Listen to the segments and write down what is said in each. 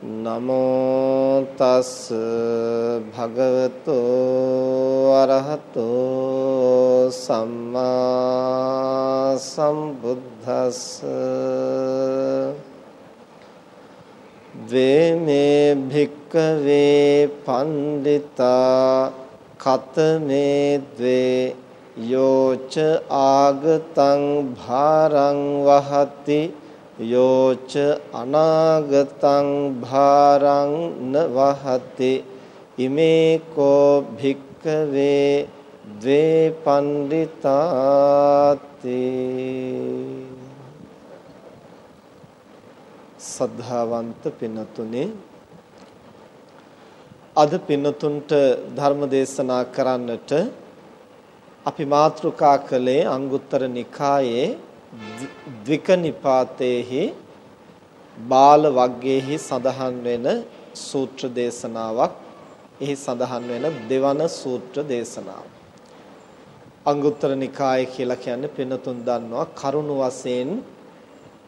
නමෝ තස් භගවතෝ අරහතෝ සම්මා සම්බුද්දස්ස ද්වේමේ භික්කවේ පණ්ඩිතා කතමේ ද්වේ යෝච ආගතං භාරං වහති යෝච අනාගතං භාරං නවහති. ඉමේ කෝ භික්කවේ ද්වේ පණ්ඩිතාති සද්ධාවන්ත පින්නතුනේ අද පින්නතුන්ට ධර්ම දේශනා කරන්නට අපි මාතෘකා කළේ අංගුත්තර නිකායේ ද්වික නිපාතේහි බාල වග්ගයේහි සඳහන් වෙන සූත්‍ර දේශනාවක්. එහි සඳහන් වෙන දෙවන සූත්‍ර දේශනාව. අංගුත්තර නිකාය කියලා කියන්නේ පින්නතුන් දන්නවා කරුණ වශයෙන්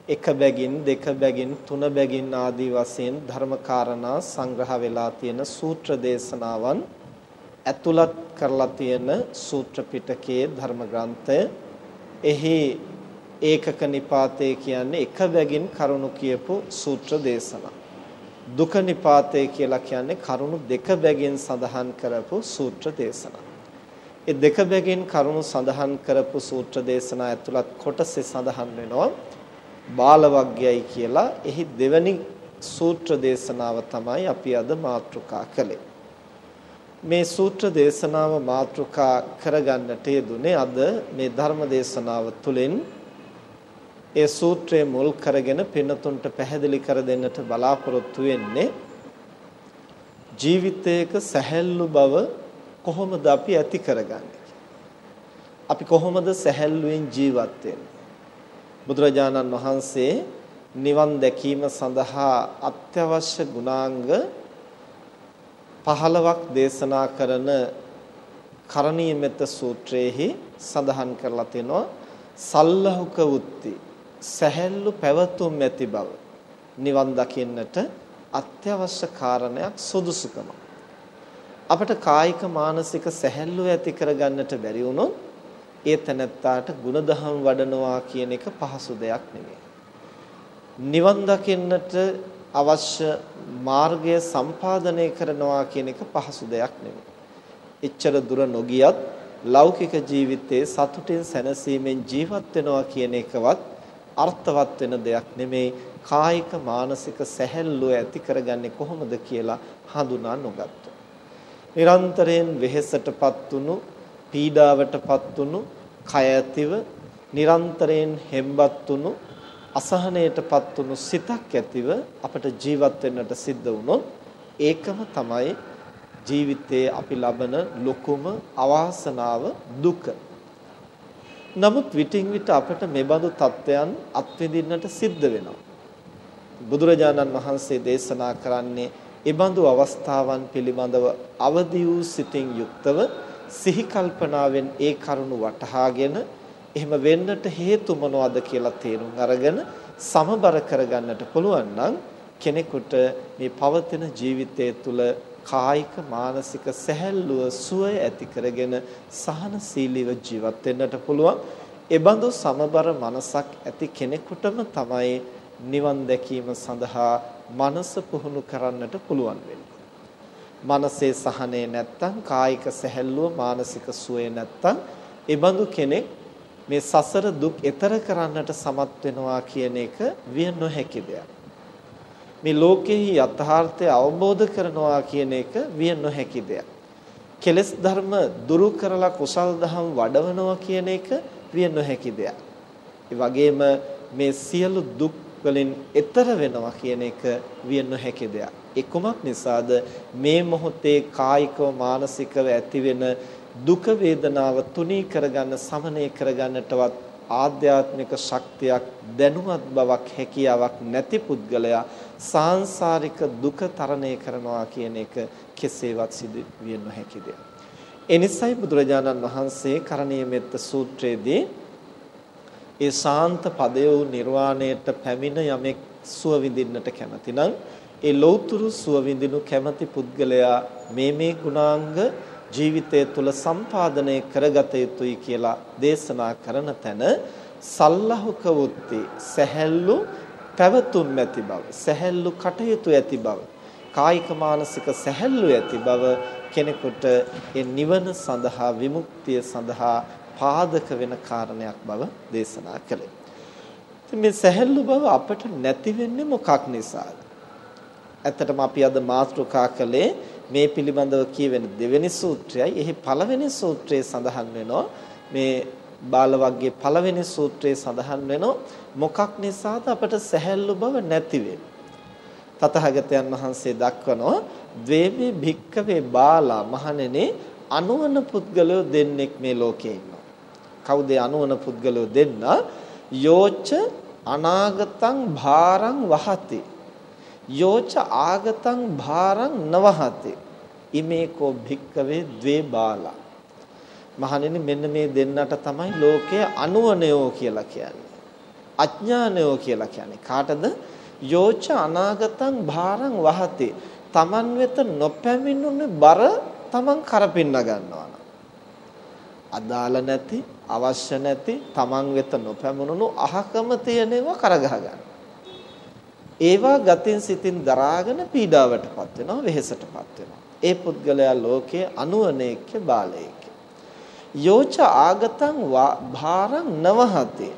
එක බැගින් දෙක බැගින් තුන බැගින් ආදී වශයෙන් ධර්මකාරණා සංග්‍රහ වෙලා තියෙන සූත්‍ර දේශනාවන් ඇතුළත් කරලා තියෙන සූත්‍ර පිටකයේ ධර්ම ග්‍රන්ථය. එහි ඒකක නිපාතේ කියන්නේ එක බැගින් කරුණු කියපු සූත්‍ර දේශනා. දුක නිපාතේ කියලා කියන්නේ කරුණු දෙක බැගින් සඳහන් කරපු සූත්‍ර දේශනා. ඒ දෙක බැගින් කරුණු සඳහන් කරපු සූත්‍ර දේශනා ඇතුළත් කොටසේ සඳහන් වෙනවා. බාල වග්ගයයි කියලා. එහි දෙවැනි සූත්‍ර දේශනාව තමයි අපි අද මාතෘකා කළේ. මේ සූත්‍ර දේශනාව මාතෘකා කරගන්නට යෙදුනේ අද මේ ධර්ම දේශනාව තුළින් ඒ සූත්‍රය මුල් කරගෙන පින්නතුන්ට පැහැදිලි කර දෙන්නට බලාපොරොත්තු වෙන්නේ ජීවිතයක සැහැල්ලු බව කොහොමද අපි ඇති කරගන්නේ? අපි කොහොමද සැහැල්ලුවෙන් ජීවත් වෙන්නේ? බුදුරජාණන් වහන්සේ නිවන් දැකීම සඳහා අත්‍යවශ්‍ය ගුණාංග 15ක් දේශනා කරන කරණීය මෙත්ත සූත්‍රයේහි සඳහන් කරලා තිනවා සල්ලහුක වුත්ති. සැහැල්ලු පැවතුම් ඇති බව නිවන් දකින්නට අත්‍යවශ්‍ය කාරණයක් සුදුසුකම අපට කායික මානසික සැහැල්ලුව ඇති කරගන්නට බැරි වුණොත් ඒ තැනැත්තාට ಗುಣධම් වඩනවා කියන එක පහසු දෙයක් නෙවෙයි. නිවන් දකින්නට අවශ්‍ය මාර්ගය සම්පාදනය කරනවා කියන එක පහසු දෙයක් නෙවෙයි. එච්චර දුර නොගියත් ලෞකික ජීවිතයේ සතුටින් සැනසීමෙන් ජීවත් වෙනවා කියන එකවත් අර්ථවත් වෙන දෙයක් නෙමෙයි කායික මානසික සැහැල්ලුව ඇති කරගන්නේ කොහොමද කියලා හඳුනා නොගත්තොත්. නිරන්තරයෙන් වෙහෙසටපත් වුණු පීඩාවටපත් වුණු කය ඇතිව නිරන්තරයෙන් හෙම්බත් වුණු අසහනයටපත් වුණු සිතක් ඇතිව අපට ජීවත් වෙන්නට සිද්ධ වුණොත් ඒකම තමයි ජීවිතයේ අපි ලබන ලොකුම අවාසනාව දුක. නමුත් විටින් විට අපට මෙබඳු තත්වයන් අත්විඳින්නට සිද්ධ වෙනවා. බුදුරජාණන් වහන්සේ දේශනා කරන්නේ ඒබඳු අවස්ථාවන් පිළිබඳව අවදි වූ සිතින් යුක්තව සිහි කල්පනාවෙන් ඒ කරුණ වටහාගෙන එහෙම වෙන්නට හේතු මොනවද කියලා තේරුම් අරගෙන සමබර කරගන්නට පුළුවන් නම් කෙනෙකුට මේ පවතින ජීවිතය තුළ කායික මානසික සැහැල්ලුව සුවය ඇති කරගෙන සහනශීලීව ජීවත් වෙන්නට පුළුවන්. ඒබඳු සමබර මනසක් ඇති කෙනෙකුටම තමයි නිවන් දැකීම සඳහා මනස පුහුණු කරන්නට පුළුවන් වෙන්නේ. මනසේ සහනේ නැත්තම් කායික සැහැල්ලුව මානසික සුවය නැත්තම් ඒබඳු කෙනෙක් මේ සසර දුක් එතර කරන්නට සමත් වෙනවා කියන එක විය නොහැකි දෙයක්. මේ ලෝකෙහි යථාර්ථය අවබෝධ කරනවා කියන එක විය නොහැකි දෙයක්. කෙලස් ධර්ම දුරු කරලා කුසල් දහම් වඩවනවා කියන එක විය නොහැකි දෙයක්. ඒ වගේම මේ සියලු දුක් වලින් එතර වෙනවා කියන එක විය නොහැකි දෙයක්. ඒ කුමක් නිසාද මේ මොහොතේ කායිකව මානසිකව ඇතිවෙන දුක වේදනාව තුනී කරගන්න සමනය කරගන්නටවත් ආධ්‍යාත්මික ශක්තියක් දැනුවත් බවක් හැකියාවක් නැති පුද්ගලයා සාංශාරික දුක තරණය කරනවා කියන එක කෙසේවත් සිදු විය නොහැකි දෙයක්. එනිසයි බුදුරජාණන් වහන්සේ කරණීය මෙත්ත සූත්‍රයේදී ඒ ශාන්ත පදය වූ නිර්වාණයට පැමිණ යමෙක් සුව විඳින්නට කැමති නම් ඒ ලෞතුරු සුව විඳිනු කැමති පුද්ගලයා මේ මේ ගුණාංග ජීවිතය තුළ සම්පාදනය කරගත යුතුයි කියලා දේශනා කරන තැන සල්ලහුක වුත්ති සැහැල්ලු පැවතුම් ඇති බව සැහැල්ලු කටයුතු ඇති බව කායික මානසික සැහැල්ලු ඇති බව කෙනෙකුට ඒ නිවන සඳහා විමුක්තිය සඳහා පාදක වෙන කාරණයක් බව දේශනා කළේ. මේ සැහැල්ලු බව අපට නැති වෙන්නේ මොකක් නිසාද? ඇත්තටම අපි අද මාතෘකා කළේ මේ පිළිබඳව කියවෙන දෙවෙනි සූත්‍රයයි. එහි පළවෙනි සූත්‍රයේ සඳහන් වෙනවා මේ බාල වර්ගයේ පළවෙනි සූත්‍රයේ සඳහන් වෙනවා මොකක් නිසාද අපට සැහැල්ලු බව නැති වෙන්නේ? තථාගතයන් වහන්සේ දක්වනවා ද්වේමේ භික්කවේ බාලා මහණෙනි අනුවන පුද්ගලයෝ දෙන්නෙක් මේ ලෝකේ ඉන්නවා. කවුද අනුවන පුද්ගලයෝ දෙන්න? යෝච අනාගතං භාරං වහති යෝච ආගතං භාරං නවහති. ඉමේකෝ භික්කවේ ද්වේ බාලා. මහණෙනි මෙන්න මේ දෙන්නට තමයි ලෝකයේ අනුවනයෝ කියලා කියන්නේ. අඥානයෝ කියලා කියන්නේ. කාටද? යෝච අනාගතං භාරං වහති. තමන් වෙත නොපැමිණුනේ බර තමන් කරපින්න ගන්නවා අදාළ නැති අවශ්‍ය නැති තමන් වෙත නොපැමුණුණු අහකම තියෙනව කරගහ ගන්න. ඒවා ගතින් සිතින් දරාගෙන පීඩාවටපත් වෙනවා වෙහෙසටපත් වෙනවා. ඒ පුද්ගලයා ලෝකයේ අනුවණේක්ක බාලයෙක්. යෝච ආගතං භාරං නවහති.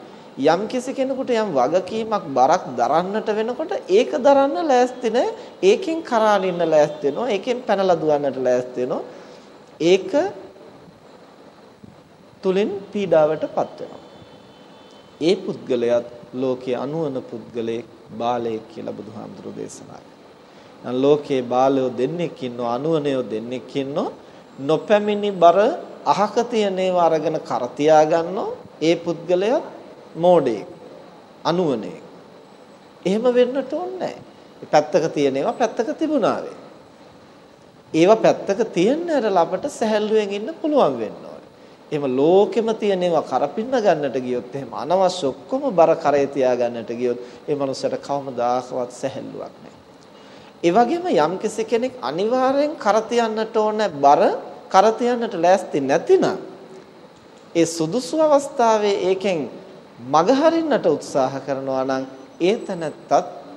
යම් කිසි කෙනෙකුට යම් වගකීමක් බරක් දරන්නට වෙනකොට ඒක දරන්න ලෑස්ති නැහැ. ඒකෙන් කරාලින්න ලෑස්ති වෙනවා. ඒකෙන් පැනලා දුවන්නට ලෑස්ති වෙනවා. ඒක තුලින් පීඩාවටපත් වෙනවා. ඒ පුද්ගලයාත් ලෝකයේ අනුවන පුද්ගලයෙක් බාලයෙක් කියලා බුදුහාමුදුරෝ දේශනා කළා. ලෝකේ බාලයෝ දෙන්නෙක් ඉන්නවා අනුවනයෝ දෙන්නෙක් ඉන්නවා නොපැමිණි බර අහක තියෙන ඒවා අරගෙන කර තියා ගන්නෝ ඒ පුද්ගලයා මෝඩයෙක් අනුවනෙක්. එහෙම වෙන්නට ඕනේ නැහැ. පැත්තක තියෙන ඒවා පැත්තක තිබුණා වේ. ඒවා පැත්තක තියෙන්න ඇරලා අපට සැහැල්ලුවෙන් ඉන්න පුළුවන් වෙන්න එහෙම ලෝකෙම තියෙන ඒවා කරපින්න ගන්නට ගියොත් එහෙම අනවශ්‍ය ඔක්කොම බර කරේ තියා ගන්නට ගියොත් ඒ මනුස්සයට කවමදාකවත් සැහැල්ලුවක් නැහැ. ඒ වගේම යම් කෙනෙක් අනිවාර්යෙන් කර තියන්නට ඕන බර කර තියන්නට ලෑස්ති නැතිනම් ඒ සුදුසු අවස්ථාවේ ඒකෙන් මගහරින්නට උත්සාහ කරනවා නම් ඒතනත්තත්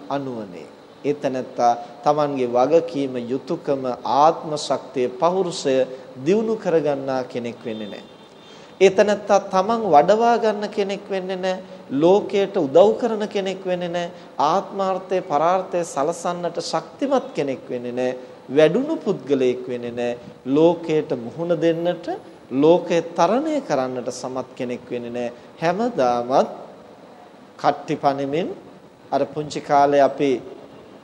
අනුවනේ ඒතනත්තා Tamanගේ වගකීම යුතුයකම ආත්ම ශක්තිය පෞරුෂය දියුණු කරගන්නා කෙනෙක් වෙන්නේ නැහැ ඒතනත්තා තමන් වඩවා ගන්න කෙනෙක් වෙන්නේ නැහැ. ලෝකයට උදව් කරන කෙනෙක් වෙන්නේ නැහැ. ආත්මාර්ථය පරාර්ථය සලසන්නට ශක්තිමත් කෙනෙක් වෙන්නේ නැහැ. වැඩුණු පුද්ගලයෙක් වෙන්නේ නැහැ. ලෝකයට මුහුණ දෙන්නට, ලෝකය තරණය කරන්නට සමත් කෙනෙක් වෙන්නේ නැහැ. හැමදාමත් කට්ටි පණෙමින් අර පුංචි කාලේ අපි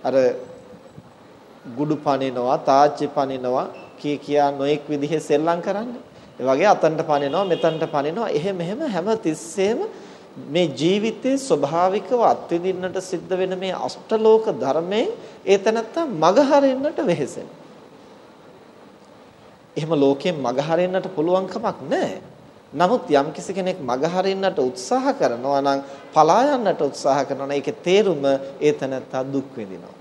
අර ගුඩු පනිනවා, තාච්චි පනිනවා, කී කියා නොඑක් විදිහේ සෙල්ලම් කරන්නේ. ඒ වගේ අතන්ට පනිනවා මෙතනට පනිනවා එහෙම එහෙම හැම තිස්සෙම මේ ජීවිතේ ස්වභාවිකව අත්විඳින්නට සිද්ධ වෙන මේ අෂ්ටලෝක ධර්මයෙන් ඒ තැනත්තා මගහරින්නට වෙහෙසෙන. එහෙම ලෝකයෙන් මගහරින්නට පුළුවන් කමක් නැහැ. නමුත් යම්කිසි කෙනෙක් මගහරින්නට උත්සාහ කරනවා නම් පලා යන්නට උත්සාහ කරනවා නම් ඒකේ තේරුම ඒ තැනත්තා දුක් විඳිනවා.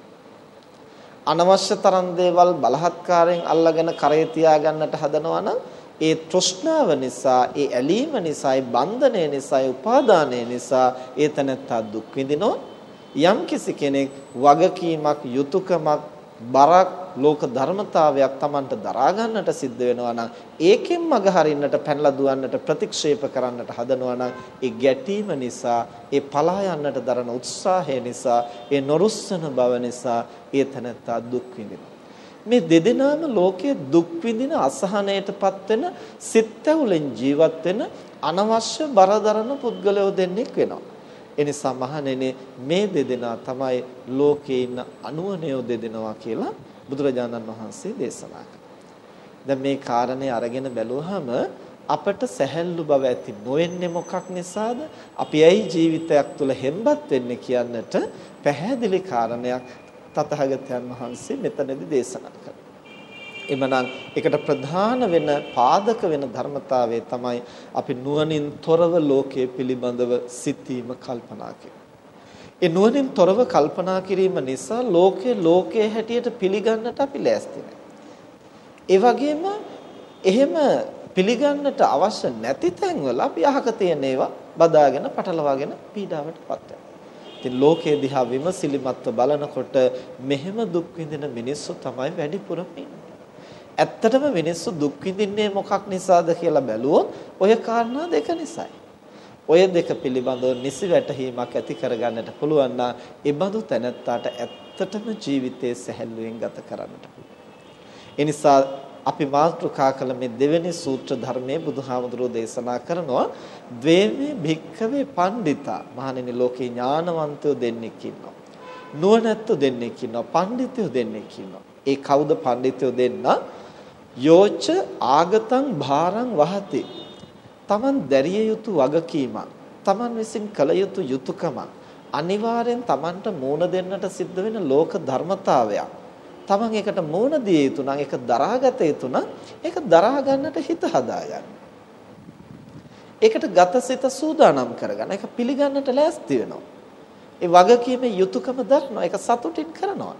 අනවශ්‍ය තරම් දේවල් බලහත්කාරයෙන් අල්ලගෙන කරේ තියාගන්නට හදනවා නම් ඒ තෘෂ්ණාව නිසා ඒ ඇලීම නිසා ඒ බන්ධනය නිසා ඒ උපාදානය නිසා ඒ තැනත්තා දුක් විඳිනවා. යම් කිසි කෙනෙක් වගකීමක් යුතුයකමක් බරක් ලෝක ධර්මතාවයක් Tamanට දරා ගන්නට සිද්ධ වෙනවා නම් ඒකෙන් මග හරින්නට පැනලා දුවන්නට ප්‍රතික්ෂේප කරන්නට හදනවා නම් ඒ ගැටීම නිසා ඒ පලා යන්නට දරන උත්සාහය නිසා ඒ නොරුස්සන බව නිසා ඒ තැනත්තා දුක් විඳිනවා. මේ දෙදෙනාම ලෝකයේ දුක් විඳින අසහනයටපත් වෙන සිත්ැවුලෙන් ජීවත් වෙන අනවශ්‍ය බරදරන පුද්ගලයෝ දෙන්නෙක් වෙනවා. එනිසා මහණෙනි මේ දෙදෙනා තමයි ලෝකේ ඉන්න අනුවණයෝ දෙදෙනවා කියලා බුදුරජාණන් වහන්සේ දේශනා කළා. දැන් මේ කාරණේ අරගෙන බැලුවහම අපට සැහැල්ලු බව ඇති නොවෙන්නේ මොකක් නිසාද? අපි ඇයි ජීවිතයක් තුළ හෙම්බත් වෙන්නේ කියන්නට පැහැදිලි කාරණයක් තථාගතයන් වහන්සේ මෙතනදී දේශනා කළා. එමනම් ඒකට ප්‍රධාන වෙන පාදක වෙන ධර්මතාවය තමයි අපි නුවණින් තොරව ලෝකයේ පිළිබඳව සිතීම කල්පනා ඒ නුවණින් තොරව කල්පනා කිරීම නිසා ලෝකයේ ලෝකයේ හැටියට පිළිගන්නට අපි ලෑස්ති ඒ වගේම එහෙම පිළිගන්නට අවශ්‍ය නැති තැන්වල අපි අහක තියෙන ඒවා බදාගෙන පටලවාගෙන පීඩාවටපත් වෙනවා. ඉතින් ලෝකයේ දිහා විමසිලිමත්ව බලනකොට මෙහෙම දුක් විඳින මිනිස්සු තමයි වැඩිපුරම ඇත්තටම මිනිස්සු දුක් විඳින්නේ මොකක් නිසාද කියලා බැලුවොත් ඔය කාරණා දෙක නිසායි. ඔය දෙක පිළිබඳව නිසි වැටහීමක් ඇති කරගන්නට පුළුවන් නම් ඒ බඳු තැනැත්තාට ඇත්තටම ජීවිතයේ සැහැල්ලුවෙන් ගත කරන්නට පුළුවන්. ඒ නිසා අපි මාතෘකා කළ මේ දෙවෙනි සූත්‍ර ධර්මයේ බුදුහාමුදුරෝ දේශනා කරනවා. ද්වේමේ භික්ඛවේ පණ්ඩිතා. මහණෙනි ලෝකේ ඥානවන්තයෝ දෙන්නෙක් ඉන්නවා. නුවණැත්තෝ දෙන්නෙක් ඉන්නවා. පණ්ඩිතයෝ දෙන්නෙක් ඉන්නවා. ඒ කවුද පණ්ඩිතයෝ දෙන්න? යෝච ආගතං භාරං වහති. තමන් දැරිය යුතු වගකීමක් තමන් විසින් කළ යුතු යුතුයකමක් අනිවාර්යෙන් තමන්ට මූණ දෙන්නට සිද්ධ වෙන ලෝක ධර්මතාවයක්. තමන් ඒකට මෝන දිය යුතු නම් ඒක දරාගත යුතු නම් ඒක දරා ගන්නට හිත හදාගන්න. ඒකට ගතසිත සූදානම් කරගන්න. ඒක පිළිගන්නට ලෑස්ති වෙනවා. ඒ වගකීමේ යුතුයකම දරනවා. ඒක සතුටින් කරනවා.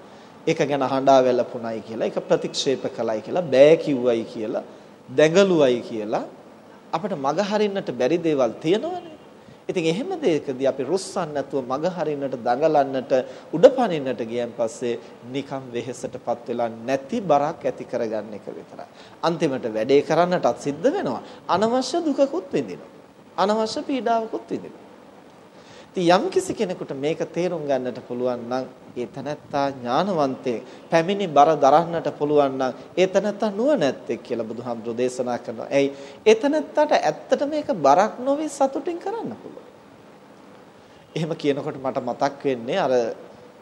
ඒක ගැන හඬා වැළපුණයි කියලා, ඒක ප්‍රතික්ෂේප කළයි කියලා, බෑ කිව්වයි කියලා, දැඟලුවයි කියලා අපිට මග හරින්නට බැරි දේවල් තියෙනවනේ. ඉතින් එහෙම දෙයකදී අපි රුස්සන් නැතුව මග හරින්නට දඟලන්නට උඩපනින්නට ගියන් පස්සේ නිකම් වෙහෙසටපත් වෙලා නැති බරක් ඇති කරගන්න එක විතරයි. අන්තිමට වැඩේ කරන්නටත් සිද්ධ වෙනවා. අනවශ්‍ය දුකකුත් විඳිනවා. අනවශ්‍ය පීඩාවකුත් විඳිනවා. ඉතින් යම් කිසි කෙනෙකුට මේක තේරුම් ගන්නට පුළුවන් නම් ඒ තනත්තා ඥානවන්තේ පැමිණි බර දරන්නට පුළුවන් නම් ඒ තනත්තා නුවණැත්තෙක් කියලා බුදුහාමුදුරෝ දේශනා කරනවා. එයි ඒ තනත්තාට ඇත්තට මේක බරක් නොවේ සතුටින් කරන්න පුළුවන්. එහෙම කියනකොට මට මතක් වෙන්නේ අර